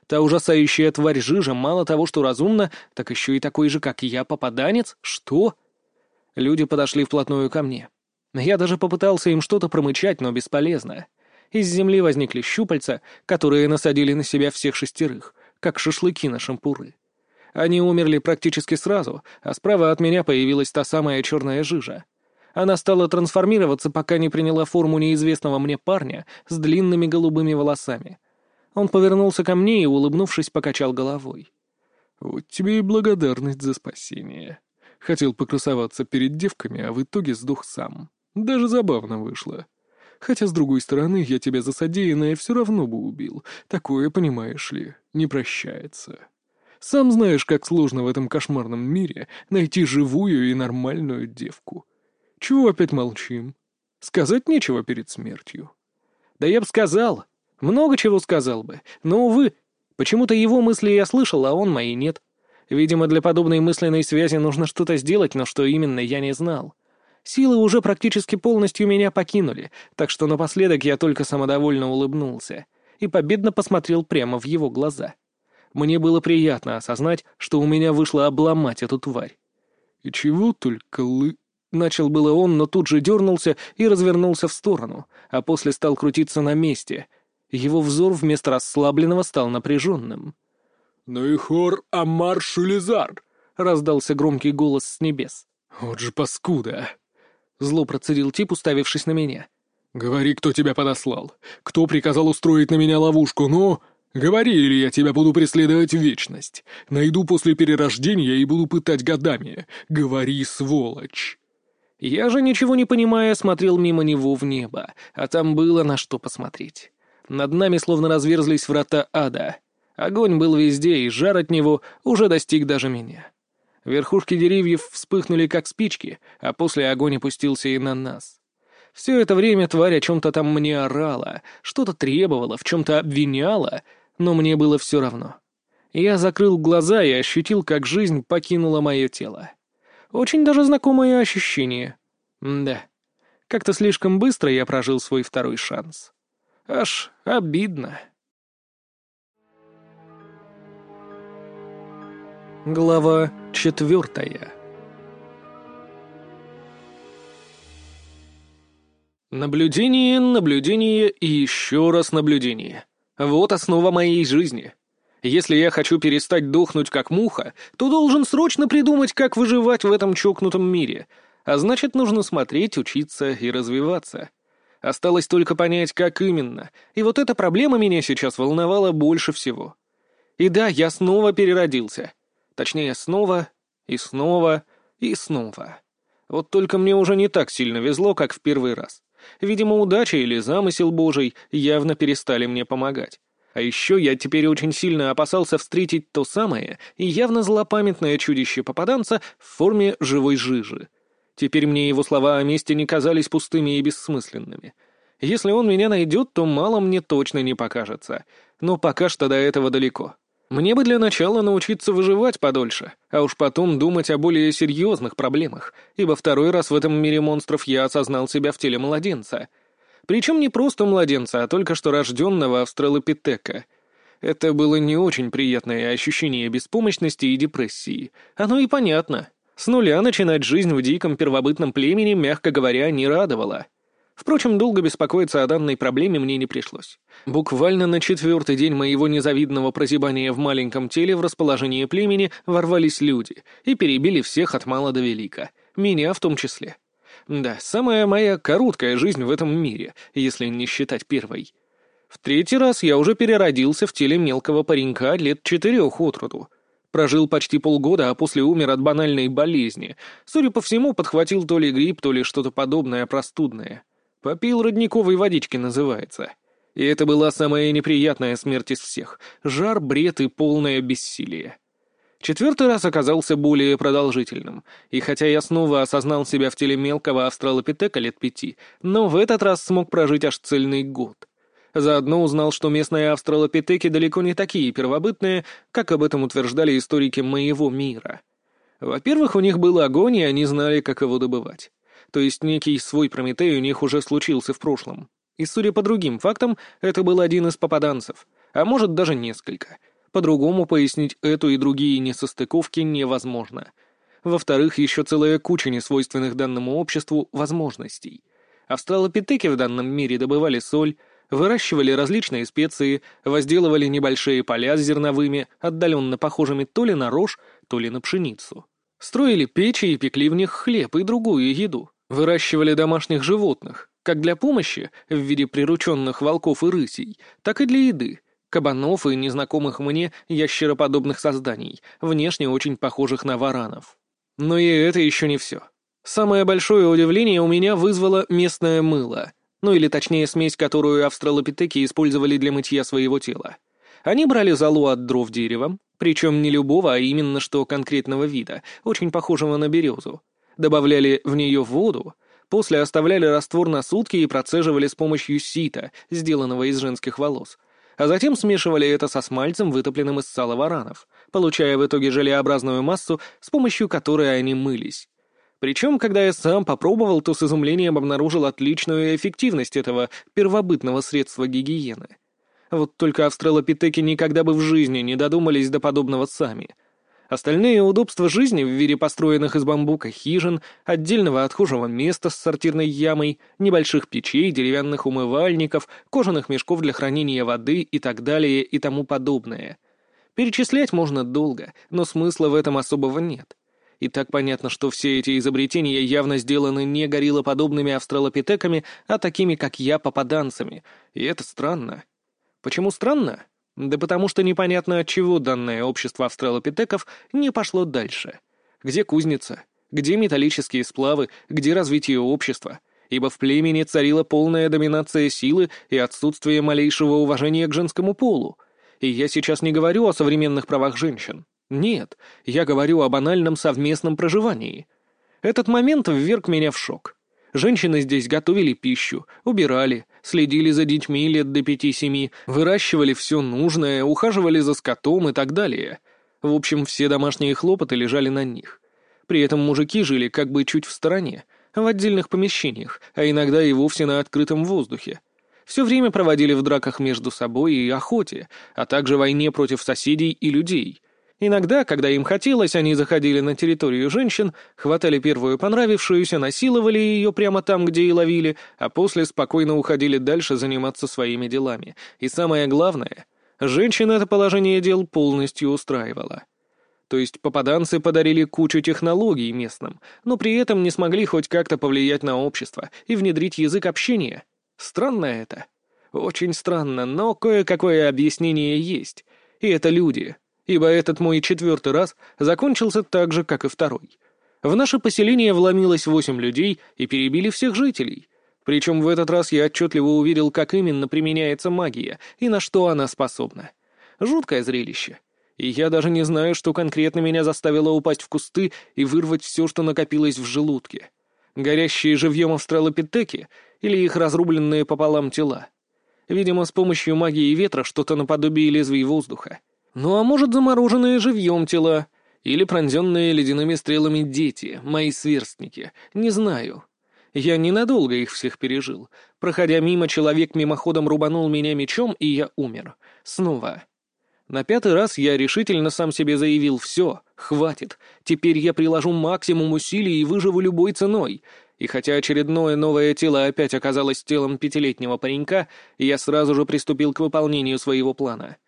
Та ужасающая тварь Жижа мало того, что разумна, так еще и такой же, как я, попаданец? Что? Люди подошли вплотную ко мне. Я даже попытался им что-то промычать, но бесполезно. Из земли возникли щупальца, которые насадили на себя всех шестерых, как шашлыки на шампуры. Они умерли практически сразу, а справа от меня появилась та самая черная жижа. Она стала трансформироваться, пока не приняла форму неизвестного мне парня с длинными голубыми волосами. Он повернулся ко мне и, улыбнувшись, покачал головой. «Вот тебе и благодарность за спасение. Хотел покрасоваться перед девками, а в итоге сдох сам. Даже забавно вышло. Хотя, с другой стороны, я тебя за содеянное все равно бы убил. Такое, понимаешь ли, не прощается». Сам знаешь, как сложно в этом кошмарном мире найти живую и нормальную девку. Чего опять молчим? Сказать нечего перед смертью. Да я бы сказал. Много чего сказал бы. Но, увы, почему-то его мысли я слышал, а он мои нет. Видимо, для подобной мысленной связи нужно что-то сделать, но что именно, я не знал. Силы уже практически полностью меня покинули, так что напоследок я только самодовольно улыбнулся и победно посмотрел прямо в его глаза. Мне было приятно осознать, что у меня вышло обломать эту тварь. «И чего только лы...» Начал было он, но тут же дернулся и развернулся в сторону, а после стал крутиться на месте. Его взор вместо расслабленного стал напряженным. «Ну и хор Амар Шулизар!» — раздался громкий голос с небес. «Вот же паскуда!» Зло процедил тип, уставившись на меня. «Говори, кто тебя подослал. Кто приказал устроить на меня ловушку, ну...» Говори, или я тебя буду преследовать в вечность. Найду после перерождения и буду пытать годами. Говори, сволочь!» Я же, ничего не понимая, смотрел мимо него в небо, а там было на что посмотреть. Над нами словно разверзлись врата ада. Огонь был везде, и жар от него уже достиг даже меня. Верхушки деревьев вспыхнули, как спички, а после огонь опустился и на нас. Все это время тварь о чем-то там мне орала, что-то требовала, в чем-то обвиняла — но мне было все равно. Я закрыл глаза и ощутил, как жизнь покинула мое тело. Очень даже знакомое ощущение. да. Как-то слишком быстро я прожил свой второй шанс. Аж обидно. Глава четвертая Наблюдение, наблюдение и еще раз наблюдение. Вот основа моей жизни. Если я хочу перестать дохнуть как муха, то должен срочно придумать, как выживать в этом чокнутом мире. А значит, нужно смотреть, учиться и развиваться. Осталось только понять, как именно. И вот эта проблема меня сейчас волновала больше всего. И да, я снова переродился. Точнее, снова и снова и снова. Вот только мне уже не так сильно везло, как в первый раз. Видимо, удача или замысел божий явно перестали мне помогать. А еще я теперь очень сильно опасался встретить то самое и явно злопамятное чудище попаданца в форме живой жижи. Теперь мне его слова о месте не казались пустыми и бессмысленными. Если он меня найдет, то мало мне точно не покажется. Но пока что до этого далеко. Мне бы для начала научиться выживать подольше, а уж потом думать о более серьезных проблемах, ибо второй раз в этом мире монстров я осознал себя в теле младенца. Причем не просто младенца, а только что рожденного австралопитека. Это было не очень приятное ощущение беспомощности и депрессии. Оно и понятно. С нуля начинать жизнь в диком первобытном племени, мягко говоря, не радовало. Впрочем, долго беспокоиться о данной проблеме мне не пришлось. Буквально на четвертый день моего незавидного прозябания в маленьком теле в расположении племени ворвались люди и перебили всех от мала до велика, меня в том числе. Да, самая моя короткая жизнь в этом мире, если не считать первой. В третий раз я уже переродился в теле мелкого паренька лет четырех от роду. Прожил почти полгода, а после умер от банальной болезни. Судя по всему, подхватил то ли грипп, то ли что-то подобное простудное. Попил родниковой водички, называется. И это была самая неприятная смерть из всех. Жар, бред и полное бессилие. Четвертый раз оказался более продолжительным, и хотя я снова осознал себя в теле мелкого австралопитека лет пяти, но в этот раз смог прожить аж цельный год. Заодно узнал, что местные австралопитеки далеко не такие первобытные, как об этом утверждали историки моего мира. Во-первых, у них был огонь, и они знали, как его добывать. То есть некий свой Прометей у них уже случился в прошлом. И, судя по другим фактам, это был один из попаданцев, а может даже несколько. По-другому пояснить эту и другие несостыковки невозможно. Во-вторых, еще целая куча несвойственных данному обществу возможностей. Австралопитеки в данном мире добывали соль, выращивали различные специи, возделывали небольшие поля с зерновыми, отдаленно похожими то ли на рожь, то ли на пшеницу. Строили печи и пекли в них хлеб и другую еду. Выращивали домашних животных, как для помощи в виде прирученных волков и рысей, так и для еды, кабанов и незнакомых мне ящероподобных созданий, внешне очень похожих на варанов. Но и это еще не все. Самое большое удивление у меня вызвало местное мыло, ну или точнее смесь, которую австралопитеки использовали для мытья своего тела. Они брали золу от дров дерева, причем не любого, а именно что конкретного вида, очень похожего на березу, добавляли в нее воду, после оставляли раствор на сутки и процеживали с помощью сита, сделанного из женских волос, а затем смешивали это со смальцем, вытопленным из сала варанов, получая в итоге желеобразную массу, с помощью которой они мылись. Причем, когда я сам попробовал, то с изумлением обнаружил отличную эффективность этого первобытного средства гигиены. Вот только австралопитеки никогда бы в жизни не додумались до подобного сами — Остальные удобства жизни в виде построенных из бамбука хижин, отдельного отхожего места с сортирной ямой, небольших печей, деревянных умывальников, кожаных мешков для хранения воды и так далее и тому подобное. Перечислять можно долго, но смысла в этом особого нет. И так понятно, что все эти изобретения явно сделаны не гориллоподобными австралопитеками, а такими, как я, попаданцами. И это странно. Почему странно? Да потому что непонятно от чего данное общество австралопитеков не пошло дальше. Где кузница? Где металлические сплавы? Где развитие общества? Ибо в племени царила полная доминация силы и отсутствие малейшего уважения к женскому полу. И я сейчас не говорю о современных правах женщин. Нет, я говорю о банальном совместном проживании. Этот момент вверг меня в шок. Женщины здесь готовили пищу, убирали, следили за детьми лет до пяти-семи, выращивали все нужное, ухаживали за скотом и так далее. В общем, все домашние хлопоты лежали на них. При этом мужики жили как бы чуть в стороне, в отдельных помещениях, а иногда и вовсе на открытом воздухе. Все время проводили в драках между собой и охоте, а также войне против соседей и людей — Иногда, когда им хотелось, они заходили на территорию женщин, хватали первую понравившуюся, насиловали ее прямо там, где и ловили, а после спокойно уходили дальше заниматься своими делами. И самое главное, женщин это положение дел полностью устраивало. То есть попаданцы подарили кучу технологий местным, но при этом не смогли хоть как-то повлиять на общество и внедрить язык общения. Странно это. Очень странно, но кое-какое объяснение есть. И это люди ибо этот мой четвертый раз закончился так же, как и второй. В наше поселение вломилось восемь людей и перебили всех жителей. Причем в этот раз я отчетливо увидел, как именно применяется магия и на что она способна. Жуткое зрелище. И я даже не знаю, что конкретно меня заставило упасть в кусты и вырвать все, что накопилось в желудке. Горящие живьем австралопитеки или их разрубленные пополам тела. Видимо, с помощью магии ветра что-то наподобие лезвий воздуха. Ну а может, замороженные живьем тела. Или пронзенные ледяными стрелами дети, мои сверстники. Не знаю. Я ненадолго их всех пережил. Проходя мимо, человек мимоходом рубанул меня мечом, и я умер. Снова. На пятый раз я решительно сам себе заявил «все, хватит, теперь я приложу максимум усилий и выживу любой ценой». И хотя очередное новое тело опять оказалось телом пятилетнего паренька, я сразу же приступил к выполнению своего плана.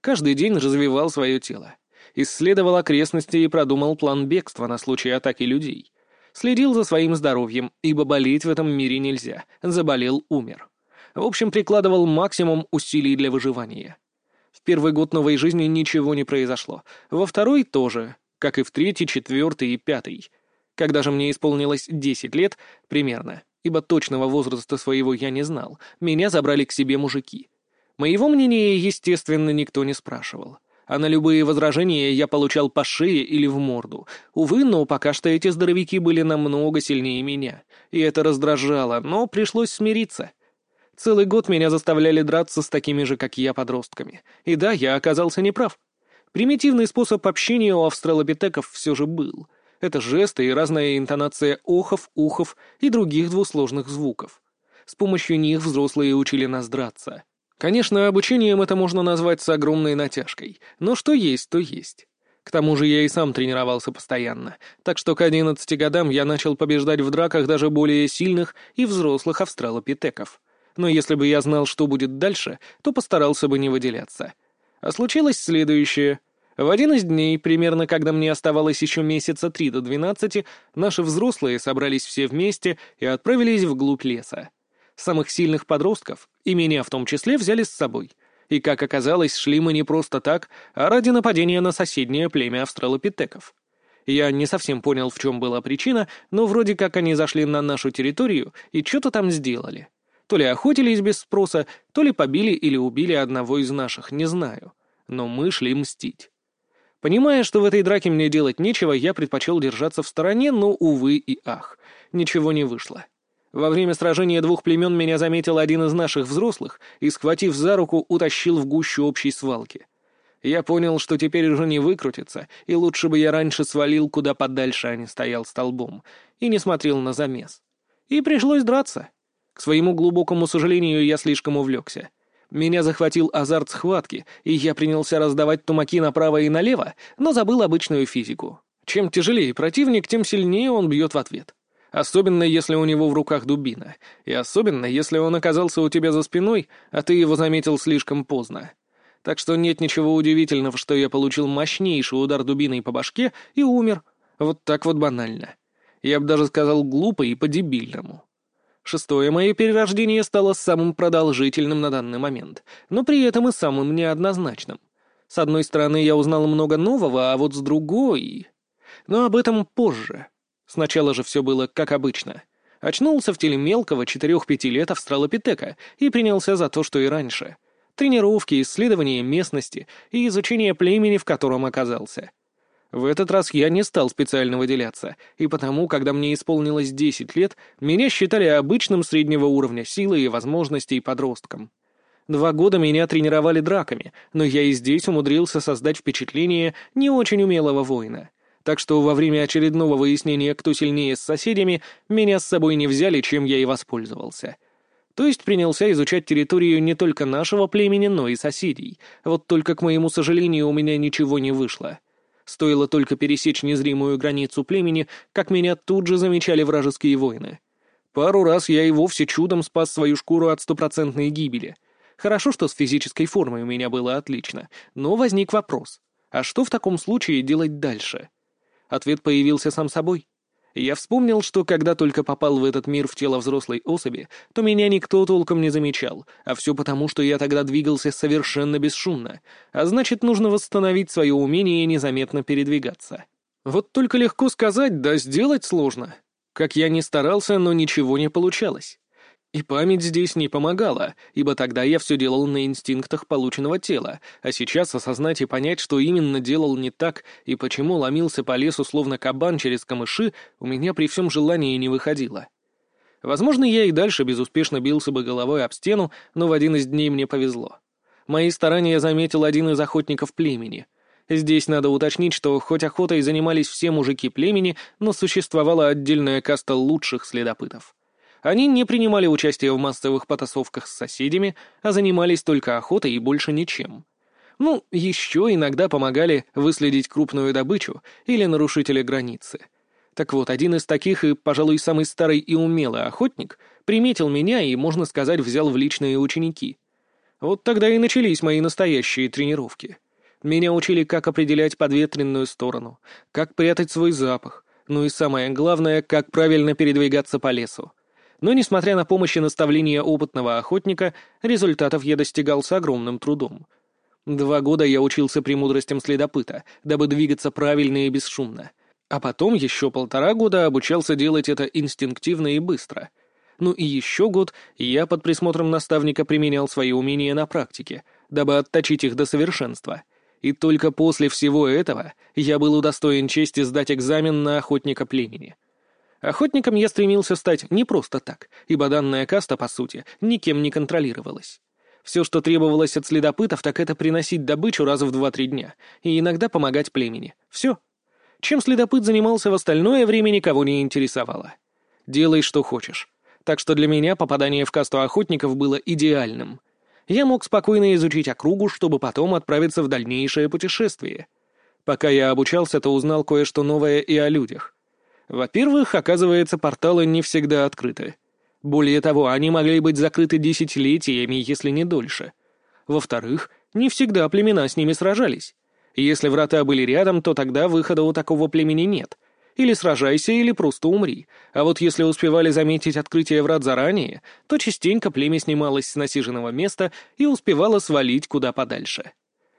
Каждый день развивал свое тело. Исследовал окрестности и продумал план бегства на случай атаки людей. Следил за своим здоровьем, ибо болеть в этом мире нельзя. Заболел — умер. В общем, прикладывал максимум усилий для выживания. В первый год новой жизни ничего не произошло. Во второй тоже, как и в третий, четвертый и пятый. Когда же мне исполнилось десять лет, примерно, ибо точного возраста своего я не знал, меня забрали к себе мужики. Моего мнения, естественно, никто не спрашивал а на любые возражения я получал по шее или в морду. Увы, но пока что эти здоровяки были намного сильнее меня, и это раздражало, но пришлось смириться. Целый год меня заставляли драться с такими же, как я, подростками. И да, я оказался неправ. Примитивный способ общения у австралопитеков все же был. Это жесты и разная интонация охов, ухов и других двусложных звуков. С помощью них взрослые учили нас драться. Конечно, обучением это можно назвать с огромной натяжкой, но что есть, то есть. К тому же я и сам тренировался постоянно, так что к 11 годам я начал побеждать в драках даже более сильных и взрослых австралопитеков. Но если бы я знал, что будет дальше, то постарался бы не выделяться. А случилось следующее. В один из дней, примерно когда мне оставалось еще месяца три до двенадцати, наши взрослые собрались все вместе и отправились вглубь леса. Самых сильных подростков, и меня в том числе, взяли с собой. И, как оказалось, шли мы не просто так, а ради нападения на соседнее племя австралопитеков. Я не совсем понял, в чем была причина, но вроде как они зашли на нашу территорию и что-то там сделали. То ли охотились без спроса, то ли побили или убили одного из наших, не знаю. Но мы шли мстить. Понимая, что в этой драке мне делать нечего, я предпочел держаться в стороне, но, увы и ах, ничего не вышло. Во время сражения двух племен меня заметил один из наших взрослых и, схватив за руку, утащил в гущу общей свалки. Я понял, что теперь уже не выкрутится, и лучше бы я раньше свалил куда подальше, а не стоял столбом, и не смотрел на замес. И пришлось драться. К своему глубокому сожалению, я слишком увлекся. Меня захватил азарт схватки, и я принялся раздавать тумаки направо и налево, но забыл обычную физику. Чем тяжелее противник, тем сильнее он бьет в ответ. Особенно, если у него в руках дубина. И особенно, если он оказался у тебя за спиной, а ты его заметил слишком поздно. Так что нет ничего удивительного, что я получил мощнейший удар дубиной по башке и умер. Вот так вот банально. Я бы даже сказал глупо и по-дебильному. Шестое мое перерождение стало самым продолжительным на данный момент, но при этом и самым неоднозначным. С одной стороны, я узнал много нового, а вот с другой... Но об этом позже. Сначала же все было как обычно. Очнулся в теле мелкого 4-5 лет австралопитека и принялся за то, что и раньше. Тренировки, исследования местности и изучение племени, в котором оказался. В этот раз я не стал специально выделяться, и потому, когда мне исполнилось 10 лет, меня считали обычным среднего уровня силы и возможностей подростком. Два года меня тренировали драками, но я и здесь умудрился создать впечатление не очень умелого воина — так что во время очередного выяснения, кто сильнее с соседями, меня с собой не взяли, чем я и воспользовался. То есть принялся изучать территорию не только нашего племени, но и соседей. Вот только, к моему сожалению, у меня ничего не вышло. Стоило только пересечь незримую границу племени, как меня тут же замечали вражеские воины. Пару раз я и вовсе чудом спас свою шкуру от стопроцентной гибели. Хорошо, что с физической формой у меня было отлично, но возник вопрос. А что в таком случае делать дальше? Ответ появился сам собой. Я вспомнил, что когда только попал в этот мир в тело взрослой особи, то меня никто толком не замечал, а все потому, что я тогда двигался совершенно бесшумно, а значит, нужно восстановить свое умение незаметно передвигаться. Вот только легко сказать, да сделать сложно. Как я ни старался, но ничего не получалось. И память здесь не помогала, ибо тогда я все делал на инстинктах полученного тела, а сейчас осознать и понять, что именно делал не так и почему ломился по лесу словно кабан через камыши, у меня при всем желании не выходило. Возможно, я и дальше безуспешно бился бы головой об стену, но в один из дней мне повезло. Мои старания заметил один из охотников племени. Здесь надо уточнить, что хоть охотой занимались все мужики племени, но существовала отдельная каста лучших следопытов. Они не принимали участие в массовых потасовках с соседями, а занимались только охотой и больше ничем. Ну, еще иногда помогали выследить крупную добычу или нарушителя границы. Так вот, один из таких и, пожалуй, самый старый и умелый охотник приметил меня и, можно сказать, взял в личные ученики. Вот тогда и начались мои настоящие тренировки. Меня учили, как определять подветренную сторону, как прятать свой запах, ну и самое главное, как правильно передвигаться по лесу. Но, несмотря на помощь и наставления опытного охотника, результатов я достигал с огромным трудом. Два года я учился премудростям следопыта, дабы двигаться правильно и бесшумно. А потом еще полтора года обучался делать это инстинктивно и быстро. Ну и еще год я под присмотром наставника применял свои умения на практике, дабы отточить их до совершенства. И только после всего этого я был удостоен чести сдать экзамен на охотника племени — Охотником я стремился стать не просто так, ибо данная каста, по сути, никем не контролировалась. Все, что требовалось от следопытов, так это приносить добычу раз в два-три дня и иногда помогать племени. Все. Чем следопыт занимался в остальное время, никого не интересовало. Делай, что хочешь. Так что для меня попадание в касту охотников было идеальным. Я мог спокойно изучить округу, чтобы потом отправиться в дальнейшее путешествие. Пока я обучался, то узнал кое-что новое и о людях — во-первых, оказывается, порталы не всегда открыты. Более того, они могли быть закрыты десятилетиями, если не дольше. Во-вторых, не всегда племена с ними сражались. Если врата были рядом, то тогда выхода у такого племени нет. Или сражайся, или просто умри. А вот если успевали заметить открытие врат заранее, то частенько племя снималось с насиженного места и успевало свалить куда подальше.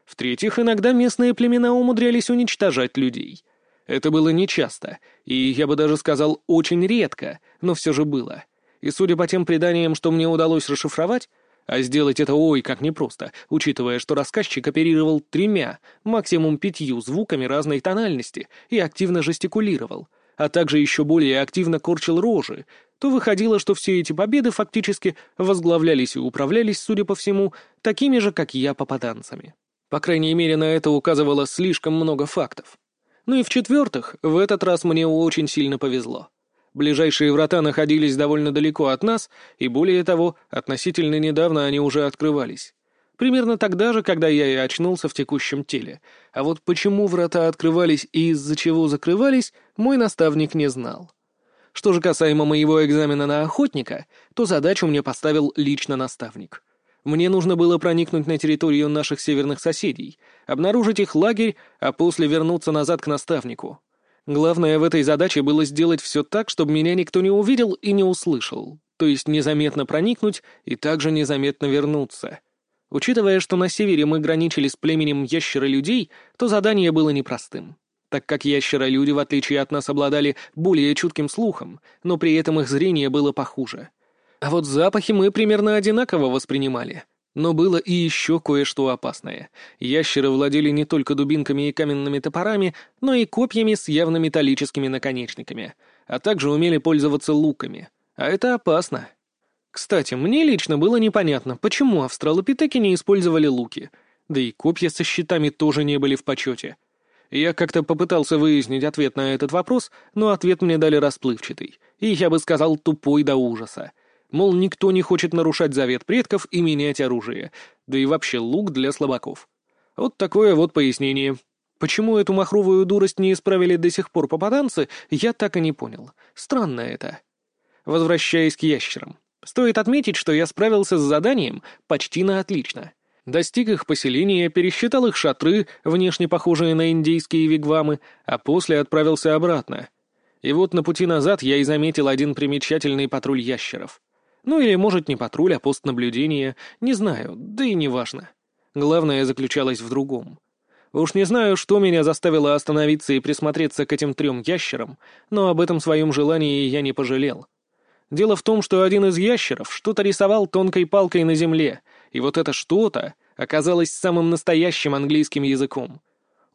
В-третьих, иногда местные племена умудрялись уничтожать людей — это было нечасто, и, я бы даже сказал, очень редко, но все же было. И судя по тем преданиям, что мне удалось расшифровать, а сделать это ой как непросто, учитывая, что рассказчик оперировал тремя, максимум пятью звуками разной тональности и активно жестикулировал, а также еще более активно корчил рожи, то выходило, что все эти победы фактически возглавлялись и управлялись, судя по всему, такими же, как я, попаданцами. По крайней мере, на это указывало слишком много фактов. Ну и в-четвертых, в этот раз мне очень сильно повезло. Ближайшие врата находились довольно далеко от нас, и более того, относительно недавно они уже открывались. Примерно тогда же, когда я и очнулся в текущем теле. А вот почему врата открывались и из-за чего закрывались, мой наставник не знал. Что же касаемо моего экзамена на охотника, то задачу мне поставил лично наставник — мне нужно было проникнуть на территорию наших северных соседей, обнаружить их лагерь, а после вернуться назад к наставнику. Главное в этой задаче было сделать все так, чтобы меня никто не увидел и не услышал, то есть незаметно проникнуть и также незаметно вернуться. Учитывая, что на севере мы граничили с племенем ящера-людей, то задание было непростым, так как ящера-люди, в отличие от нас, обладали более чутким слухом, но при этом их зрение было похуже — а вот запахи мы примерно одинаково воспринимали. Но было и еще кое-что опасное. Ящеры владели не только дубинками и каменными топорами, но и копьями с явно металлическими наконечниками, а также умели пользоваться луками. А это опасно. Кстати, мне лично было непонятно, почему австралопитеки не использовали луки. Да и копья со щитами тоже не были в почете. Я как-то попытался выяснить ответ на этот вопрос, но ответ мне дали расплывчатый. И я бы сказал, тупой до ужаса. Мол, никто не хочет нарушать завет предков и менять оружие, да и вообще лук для слабаков. Вот такое вот пояснение. Почему эту махровую дурость не исправили до сих пор попаданцы, я так и не понял. Странно это. Возвращаясь к ящерам. Стоит отметить, что я справился с заданием почти на отлично. Достиг их поселения, пересчитал их шатры, внешне похожие на индейские вигвамы, а после отправился обратно. И вот на пути назад я и заметил один примечательный патруль ящеров. Ну или, может, не патруль, а пост наблюдения, не знаю, да и не важно. Главное заключалось в другом. Уж не знаю, что меня заставило остановиться и присмотреться к этим трем ящерам, но об этом своем желании я не пожалел. Дело в том, что один из ящеров что-то рисовал тонкой палкой на земле, и вот это что-то оказалось самым настоящим английским языком.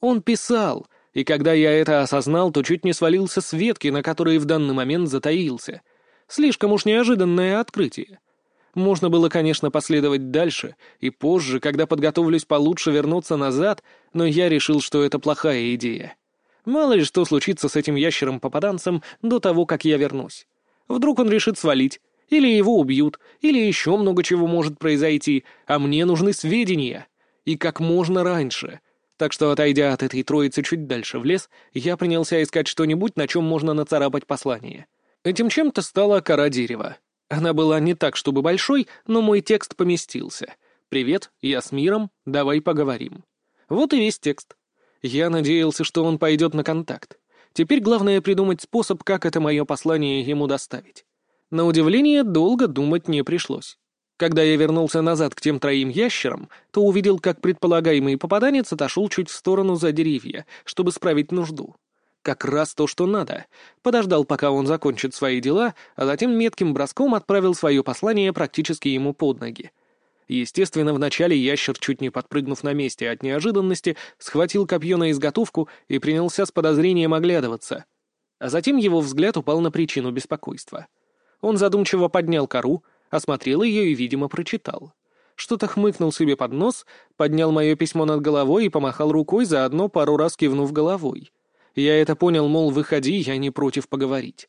Он писал, и когда я это осознал, то чуть не свалился с ветки, на которой в данный момент затаился. Слишком уж неожиданное открытие. Можно было, конечно, последовать дальше, и позже, когда подготовлюсь получше вернуться назад, но я решил, что это плохая идея. Мало ли что случится с этим ящером-попаданцем до того, как я вернусь. Вдруг он решит свалить, или его убьют, или еще много чего может произойти, а мне нужны сведения. И как можно раньше. Так что, отойдя от этой троицы чуть дальше в лес, я принялся искать что-нибудь, на чем можно нацарапать послание. Этим чем-то стала кора дерева. Она была не так, чтобы большой, но мой текст поместился. «Привет, я с миром, давай поговорим». Вот и весь текст. Я надеялся, что он пойдет на контакт. Теперь главное придумать способ, как это мое послание ему доставить. На удивление, долго думать не пришлось. Когда я вернулся назад к тем троим ящерам, то увидел, как предполагаемый попаданец отошел чуть в сторону за деревья, чтобы справить нужду. Как раз то, что надо. Подождал, пока он закончит свои дела, а затем метким броском отправил свое послание практически ему под ноги. Естественно, вначале ящер, чуть не подпрыгнув на месте от неожиданности, схватил копье на изготовку и принялся с подозрением оглядываться. А затем его взгляд упал на причину беспокойства. Он задумчиво поднял кору, осмотрел ее и, видимо, прочитал. Что-то хмыкнул себе под нос, поднял мое письмо над головой и помахал рукой, заодно пару раз кивнув головой. Я это понял, мол, выходи, я не против поговорить.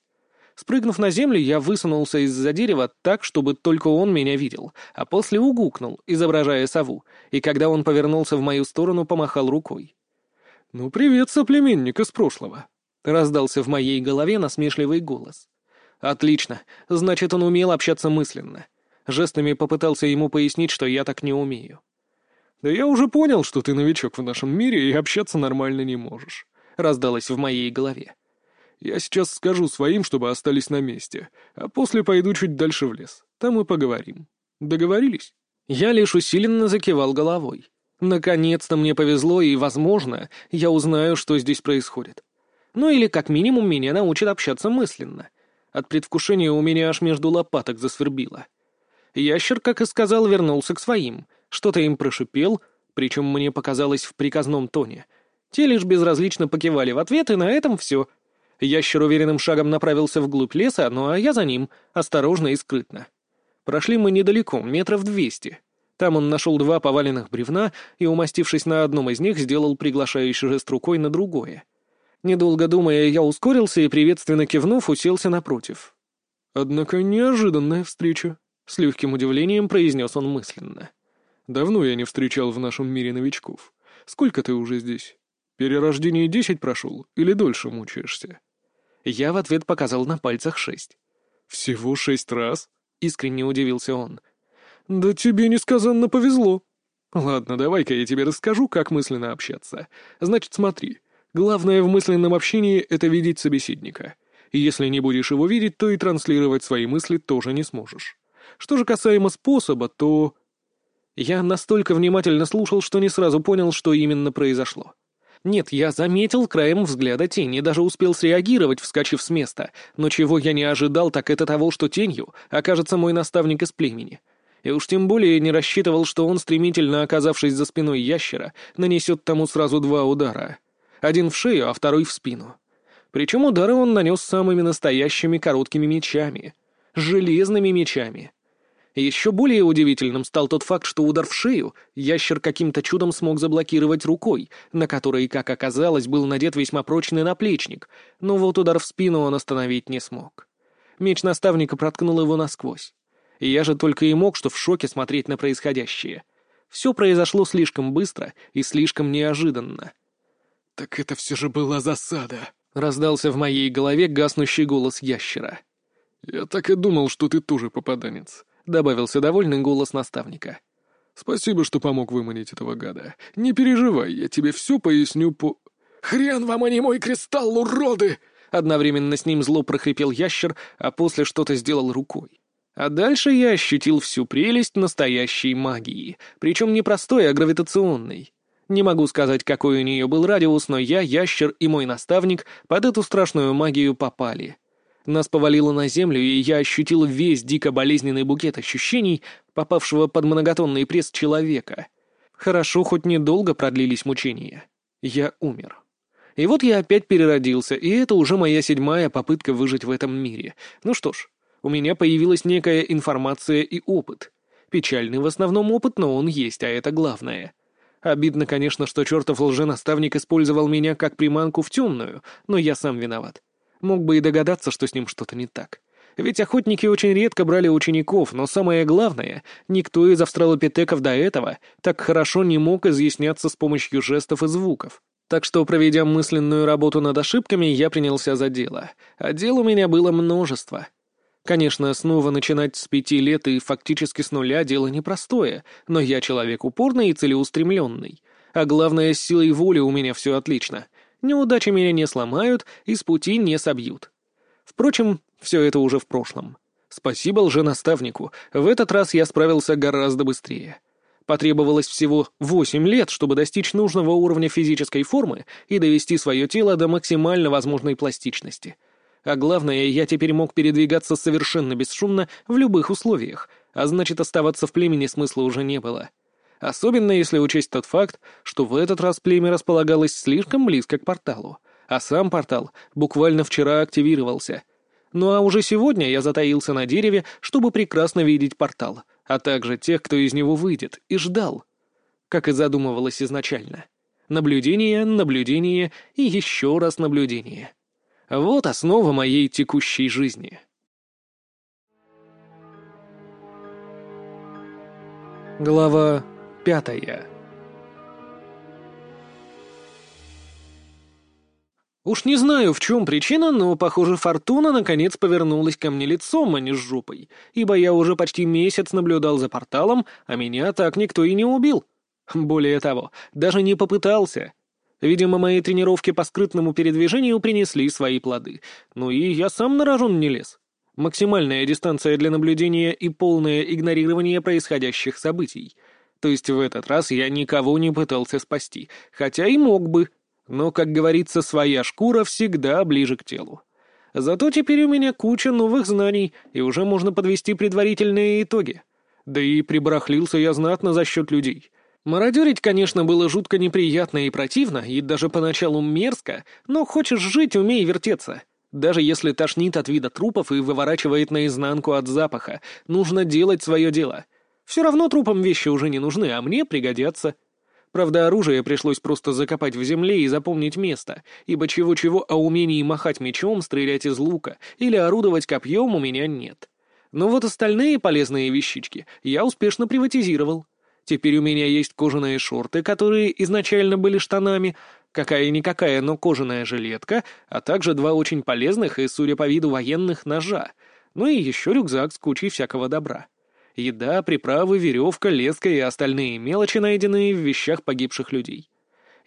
Спрыгнув на землю, я высунулся из-за дерева так, чтобы только он меня видел, а после угукнул, изображая сову, и когда он повернулся в мою сторону, помахал рукой. «Ну, привет, соплеменник из прошлого», — раздался в моей голове насмешливый голос. «Отлично, значит, он умел общаться мысленно». Жестами попытался ему пояснить, что я так не умею. «Да я уже понял, что ты новичок в нашем мире и общаться нормально не можешь», — раздалось в моей голове. Я сейчас скажу своим, чтобы остались на месте, а после пойду чуть дальше в лес. Там и поговорим. Договорились?» Я лишь усиленно закивал головой. Наконец-то мне повезло, и, возможно, я узнаю, что здесь происходит. Ну или, как минимум, меня научат общаться мысленно. От предвкушения у меня аж между лопаток засвербило. Ящер, как и сказал, вернулся к своим. Что-то им прошипел, причем мне показалось в приказном тоне. Те лишь безразлично покивали в ответ, и на этом все — Ящер уверенным шагом направился вглубь леса, ну а я за ним, осторожно и скрытно. Прошли мы недалеко, метров двести. Там он нашел два поваленных бревна и, умастившись на одном из них, сделал приглашающий жест рукой на другое. Недолго думая, я ускорился и, приветственно кивнув, уселся напротив. «Однако неожиданная встреча», — с легким удивлением произнес он мысленно. «Давно я не встречал в нашем мире новичков. Сколько ты уже здесь? Перерождение десять прошел или дольше мучаешься?» Я в ответ показал на пальцах шесть. «Всего шесть раз?» — искренне удивился он. «Да тебе несказанно повезло. Ладно, давай-ка я тебе расскажу, как мысленно общаться. Значит, смотри. Главное в мысленном общении — это видеть собеседника. И если не будешь его видеть, то и транслировать свои мысли тоже не сможешь. Что же касаемо способа, то...» Я настолько внимательно слушал, что не сразу понял, что именно произошло. Нет, я заметил краем взгляда тень и даже успел среагировать, вскочив с места, но чего я не ожидал, так это того, что тенью окажется мой наставник из племени. И уж тем более не рассчитывал, что он, стремительно оказавшись за спиной ящера, нанесет тому сразу два удара. Один в шею, а второй в спину. Причем удары он нанес самыми настоящими короткими мечами. Железными мечами. Еще более удивительным стал тот факт, что удар в шею ящер каким-то чудом смог заблокировать рукой, на которой, как оказалось, был надет весьма прочный наплечник, но вот удар в спину он остановить не смог. Меч наставника проткнул его насквозь. И я же только и мог, что в шоке смотреть на происходящее. Все произошло слишком быстро и слишком неожиданно. «Так это все же была засада», — раздался в моей голове гаснущий голос ящера. «Я так и думал, что ты тоже попаданец. — добавился довольный голос наставника. «Спасибо, что помог выманить этого гада. Не переживай, я тебе все поясню по...» «Хрен вам, а не мой кристалл, уроды!» Одновременно с ним зло прохрипел ящер, а после что-то сделал рукой. А дальше я ощутил всю прелесть настоящей магии, причем не простой, а гравитационной. Не могу сказать, какой у нее был радиус, но я, ящер и мой наставник под эту страшную магию попали. Нас повалило на землю, и я ощутил весь дико болезненный букет ощущений, попавшего под многотонный пресс человека. Хорошо, хоть недолго продлились мучения. Я умер. И вот я опять переродился, и это уже моя седьмая попытка выжить в этом мире. Ну что ж, у меня появилась некая информация и опыт. Печальный в основном опыт, но он есть, а это главное. Обидно, конечно, что чертов лженаставник использовал меня как приманку в темную, но я сам виноват. Мог бы и догадаться, что с ним что-то не так. Ведь охотники очень редко брали учеников, но самое главное, никто из австралопитеков до этого так хорошо не мог изъясняться с помощью жестов и звуков. Так что, проведя мысленную работу над ошибками, я принялся за дело. А дел у меня было множество. Конечно, снова начинать с пяти лет и фактически с нуля дело непростое, но я человек упорный и целеустремленный. А главное, с силой воли у меня все отлично. Неудачи меня не сломают и с пути не собьют. Впрочем, все это уже в прошлом. Спасибо лженаставнику, в этот раз я справился гораздо быстрее. Потребовалось всего 8 лет, чтобы достичь нужного уровня физической формы и довести свое тело до максимально возможной пластичности. А главное, я теперь мог передвигаться совершенно бесшумно в любых условиях, а значит, оставаться в племени смысла уже не было. Особенно если учесть тот факт, что в этот раз племя располагалось слишком близко к порталу, а сам портал буквально вчера активировался. Ну а уже сегодня я затаился на дереве, чтобы прекрасно видеть портал — а также тех, кто из него выйдет, и ждал, как и задумывалось изначально. Наблюдение, наблюдение и еще раз наблюдение. Вот основа моей текущей жизни. Глава пятая Уж не знаю, в чем причина, но, похоже, фортуна наконец повернулась ко мне лицом, а не с жопой, ибо я уже почти месяц наблюдал за порталом, а меня так никто и не убил. Более того, даже не попытался. Видимо, мои тренировки по скрытному передвижению принесли свои плоды. Ну и я сам на рожон не лез. Максимальная дистанция для наблюдения и полное игнорирование происходящих событий. То есть в этот раз я никого не пытался спасти, хотя и мог бы, но, как говорится, своя шкура всегда ближе к телу. Зато теперь у меня куча новых знаний, и уже можно подвести предварительные итоги. Да и прибарахлился я знатно за счет людей. Мародерить, конечно, было жутко неприятно и противно, и даже поначалу мерзко, но хочешь жить, умей вертеться. Даже если тошнит от вида трупов и выворачивает наизнанку от запаха, нужно делать свое дело. Все равно трупам вещи уже не нужны, а мне пригодятся. Правда, оружие пришлось просто закопать в земле и запомнить место, ибо чего-чего о умении махать мечом, стрелять из лука или орудовать копьем у меня нет. Но вот остальные полезные вещички я успешно приватизировал. Теперь у меня есть кожаные шорты, которые изначально были штанами, какая-никакая, но кожаная жилетка, а также два очень полезных и, судя по виду, военных ножа, ну и еще рюкзак с кучей всякого добра. Еда, приправы, веревка, леска и остальные мелочи, найденные в вещах погибших людей.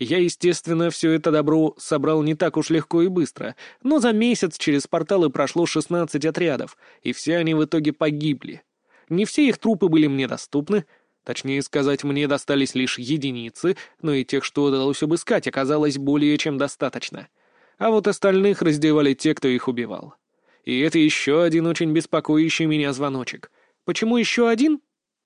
Я, естественно, все это добро собрал не так уж легко и быстро, но за месяц через порталы прошло 16 отрядов, и все они в итоге погибли. Не все их трупы были мне доступны, точнее сказать, мне достались лишь единицы, но и тех, что удалось обыскать, оказалось более чем достаточно. А вот остальных раздевали те, кто их убивал. И это еще один очень беспокоящий меня звоночек — Почему еще один?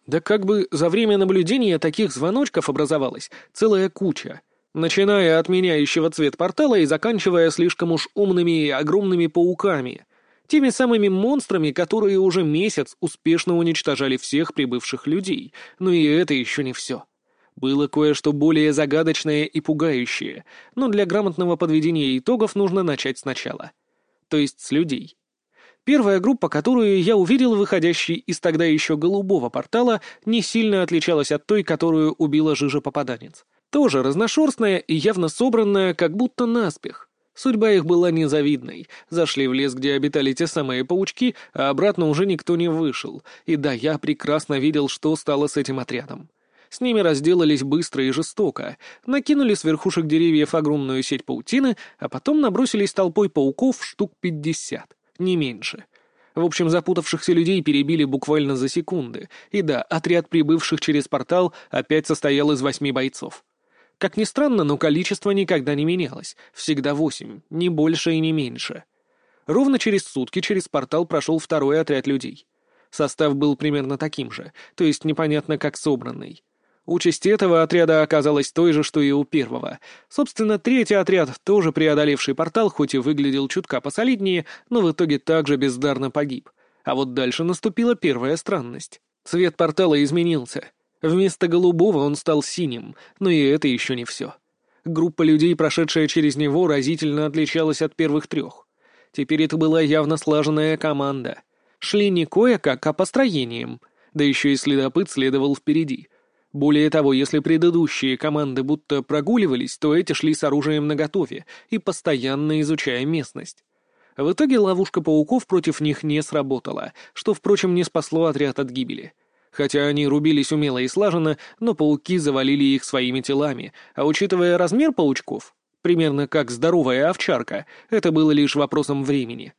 Да как бы за время наблюдения таких звоночков образовалась целая куча. Начиная от меняющего цвет портала и заканчивая слишком уж умными и огромными пауками. Теми самыми монстрами, которые уже месяц успешно уничтожали всех прибывших людей. Но и это еще не все. Было кое-что более загадочное и пугающее, но для грамотного подведения итогов нужно начать сначала. То есть с людей. Первая группа, которую я увидел, выходящей из тогда еще голубого портала, не сильно отличалась от той, которую убила Жижа-попаданец. Тоже разношерстная и явно собранная, как будто наспех. Судьба их была незавидной. Зашли в лес, где обитали те самые паучки, а обратно уже никто не вышел. И да, я прекрасно видел, что стало с этим отрядом. С ними разделались быстро и жестоко, накинули с верхушек деревьев огромную сеть паутины, а потом набросились толпой пауков штук пятьдесят не меньше. В общем, запутавшихся людей перебили буквально за секунды. И да, отряд прибывших через портал опять состоял из восьми бойцов. Как ни странно, но количество никогда не менялось. Всегда восемь, не больше и не меньше. Ровно через сутки через портал прошел второй отряд людей. Состав был примерно таким же, то есть непонятно как собранный. Участь этого отряда оказалась той же, что и у первого. Собственно, третий отряд, тоже преодолевший портал, хоть и выглядел чутка посолиднее, но в итоге также бездарно погиб. А вот дальше наступила первая странность. Цвет портала изменился. Вместо голубого он стал синим, но и это еще не все. Группа людей, прошедшая через него, разительно отличалась от первых трех. Теперь это была явно слаженная команда. Шли не кое-как, а построением. Да еще и следопыт следовал впереди. Более того, если предыдущие команды будто прогуливались, то эти шли с оружием наготове и постоянно изучая местность. В итоге ловушка пауков против них не сработала, что, впрочем, не спасло отряд от гибели. Хотя они рубились умело и слаженно, но пауки завалили их своими телами, а учитывая размер паучков, примерно как здоровая овчарка, это было лишь вопросом времени.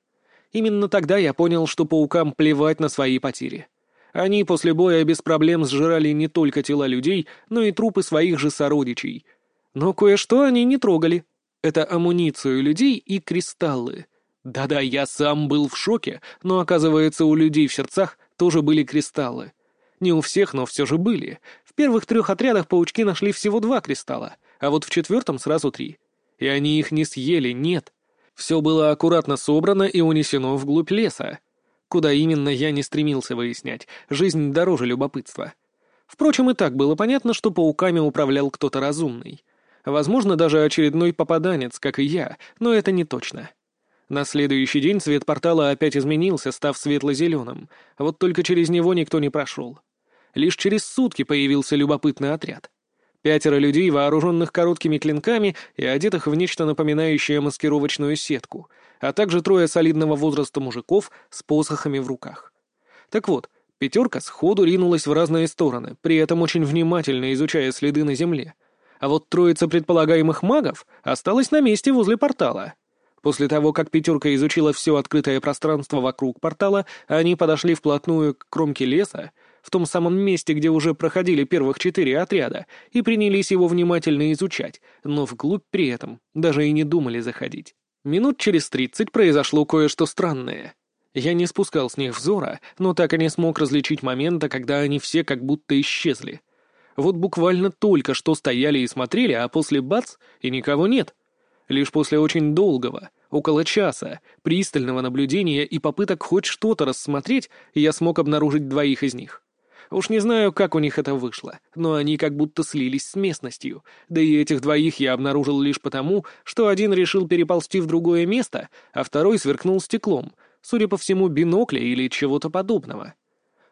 Именно тогда я понял, что паукам плевать на свои потери. Они после боя без проблем сжирали не только тела людей, но и трупы своих же сородичей. Но кое-что они не трогали. Это амуницию людей и кристаллы. Да-да, я сам был в шоке, но оказывается, у людей в сердцах тоже были кристаллы. Не у всех, но все же были. В первых трех отрядах паучки нашли всего два кристалла, а вот в четвертом сразу три. И они их не съели, нет. Все было аккуратно собрано и унесено вглубь леса. Куда именно, я не стремился выяснять. Жизнь дороже любопытства. Впрочем, и так было понятно, что пауками управлял кто-то разумный. Возможно, даже очередной попаданец, как и я, но это не точно. На следующий день цвет портала опять изменился, став светло-зеленым, вот только через него никто не прошел. Лишь через сутки появился любопытный отряд. Пятеро людей, вооруженных короткими клинками и одетых в нечто напоминающее маскировочную сетку, а также трое солидного возраста мужиков с посохами в руках. Так вот, пятерка сходу ринулась в разные стороны, при этом очень внимательно изучая следы на земле. А вот троица предполагаемых магов осталась на месте возле портала. После того, как пятерка изучила все открытое пространство вокруг портала, они подошли вплотную к кромке леса в том самом месте, где уже проходили первых четыре отряда, и принялись его внимательно изучать, но вглубь при этом даже и не думали заходить. Минут через тридцать произошло кое-что странное. Я не спускал с них взора, но так и не смог различить момента, когда они все как будто исчезли. Вот буквально только что стояли и смотрели, а после бац, и никого нет. Лишь после очень долгого, около часа, пристального наблюдения и попыток хоть что-то рассмотреть, я смог обнаружить двоих из них. Уж не знаю, как у них это вышло, но они как будто слились с местностью. Да и этих двоих я обнаружил лишь потому, что один решил переползти в другое место, а второй сверкнул стеклом, судя по всему, бинокля или чего-то подобного.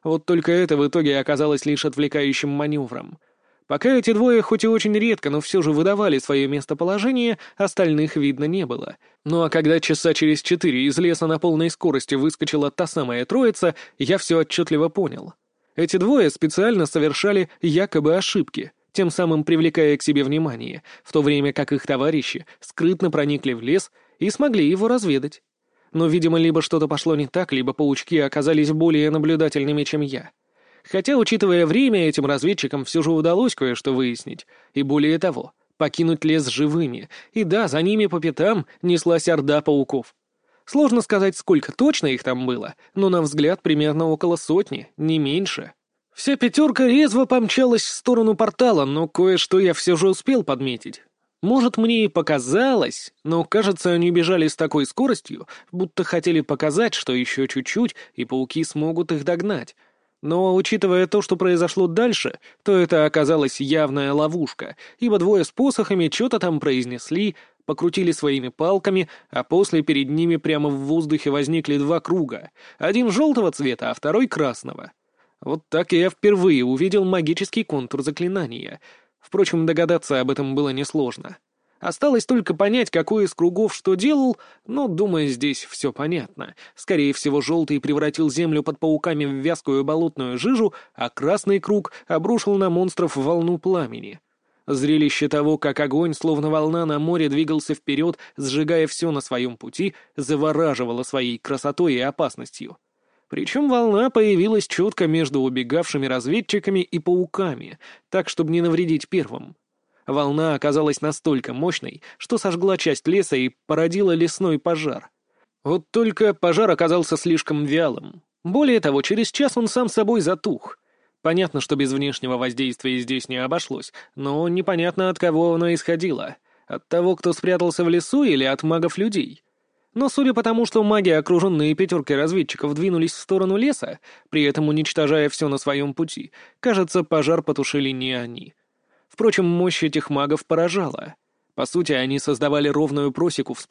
Вот только это в итоге оказалось лишь отвлекающим маневром. Пока эти двое хоть и очень редко, но все же выдавали свое местоположение, остальных видно не было. Ну а когда часа через четыре из леса на полной скорости выскочила та самая троица, я все отчетливо понял — эти двое специально совершали якобы ошибки, тем самым привлекая к себе внимание, в то время как их товарищи скрытно проникли в лес и смогли его разведать. Но, видимо, либо что-то пошло не так, либо паучки оказались более наблюдательными, чем я. Хотя, учитывая время, этим разведчикам все же удалось кое-что выяснить, и более того, покинуть лес живыми, и да, за ними по пятам неслась орда пауков. Сложно сказать, сколько точно их там было, но на взгляд примерно около сотни, не меньше. Вся пятерка резво помчалась в сторону портала, но кое-что я все же успел подметить. Может, мне и показалось, но, кажется, они бежали с такой скоростью, будто хотели показать, что еще чуть-чуть, и пауки смогут их догнать. Но, учитывая то, что произошло дальше, то это оказалась явная ловушка, ибо двое с посохами что-то там произнесли, покрутили своими палками, а после перед ними прямо в воздухе возникли два круга, один желтого цвета, а второй красного. Вот так я впервые увидел магический контур заклинания. Впрочем, догадаться об этом было несложно. Осталось только понять, какой из кругов что делал, но, думаю, здесь все понятно. Скорее всего, желтый превратил землю под пауками в вязкую болотную жижу, а красный круг обрушил на монстров волну пламени. Зрелище того, как огонь, словно волна на море, двигался вперед, сжигая все на своем пути, завораживало своей красотой и опасностью. Причем волна появилась четко между убегавшими разведчиками и пауками, так, чтобы не навредить первым. Волна оказалась настолько мощной, что сожгла часть леса и породила лесной пожар. Вот только пожар оказался слишком вялым. Более того, через час он сам собой затух. Понятно, что без внешнего воздействия здесь не обошлось, но непонятно, от кого оно исходило. От того, кто спрятался в лесу, или от магов-людей. Но судя по тому, что маги, окруженные пятеркой разведчиков, двинулись в сторону леса, при этом уничтожая все на своем пути, кажется, пожар потушили не они. Впрочем, мощь этих магов поражала. По сути, они создавали ровную просеку в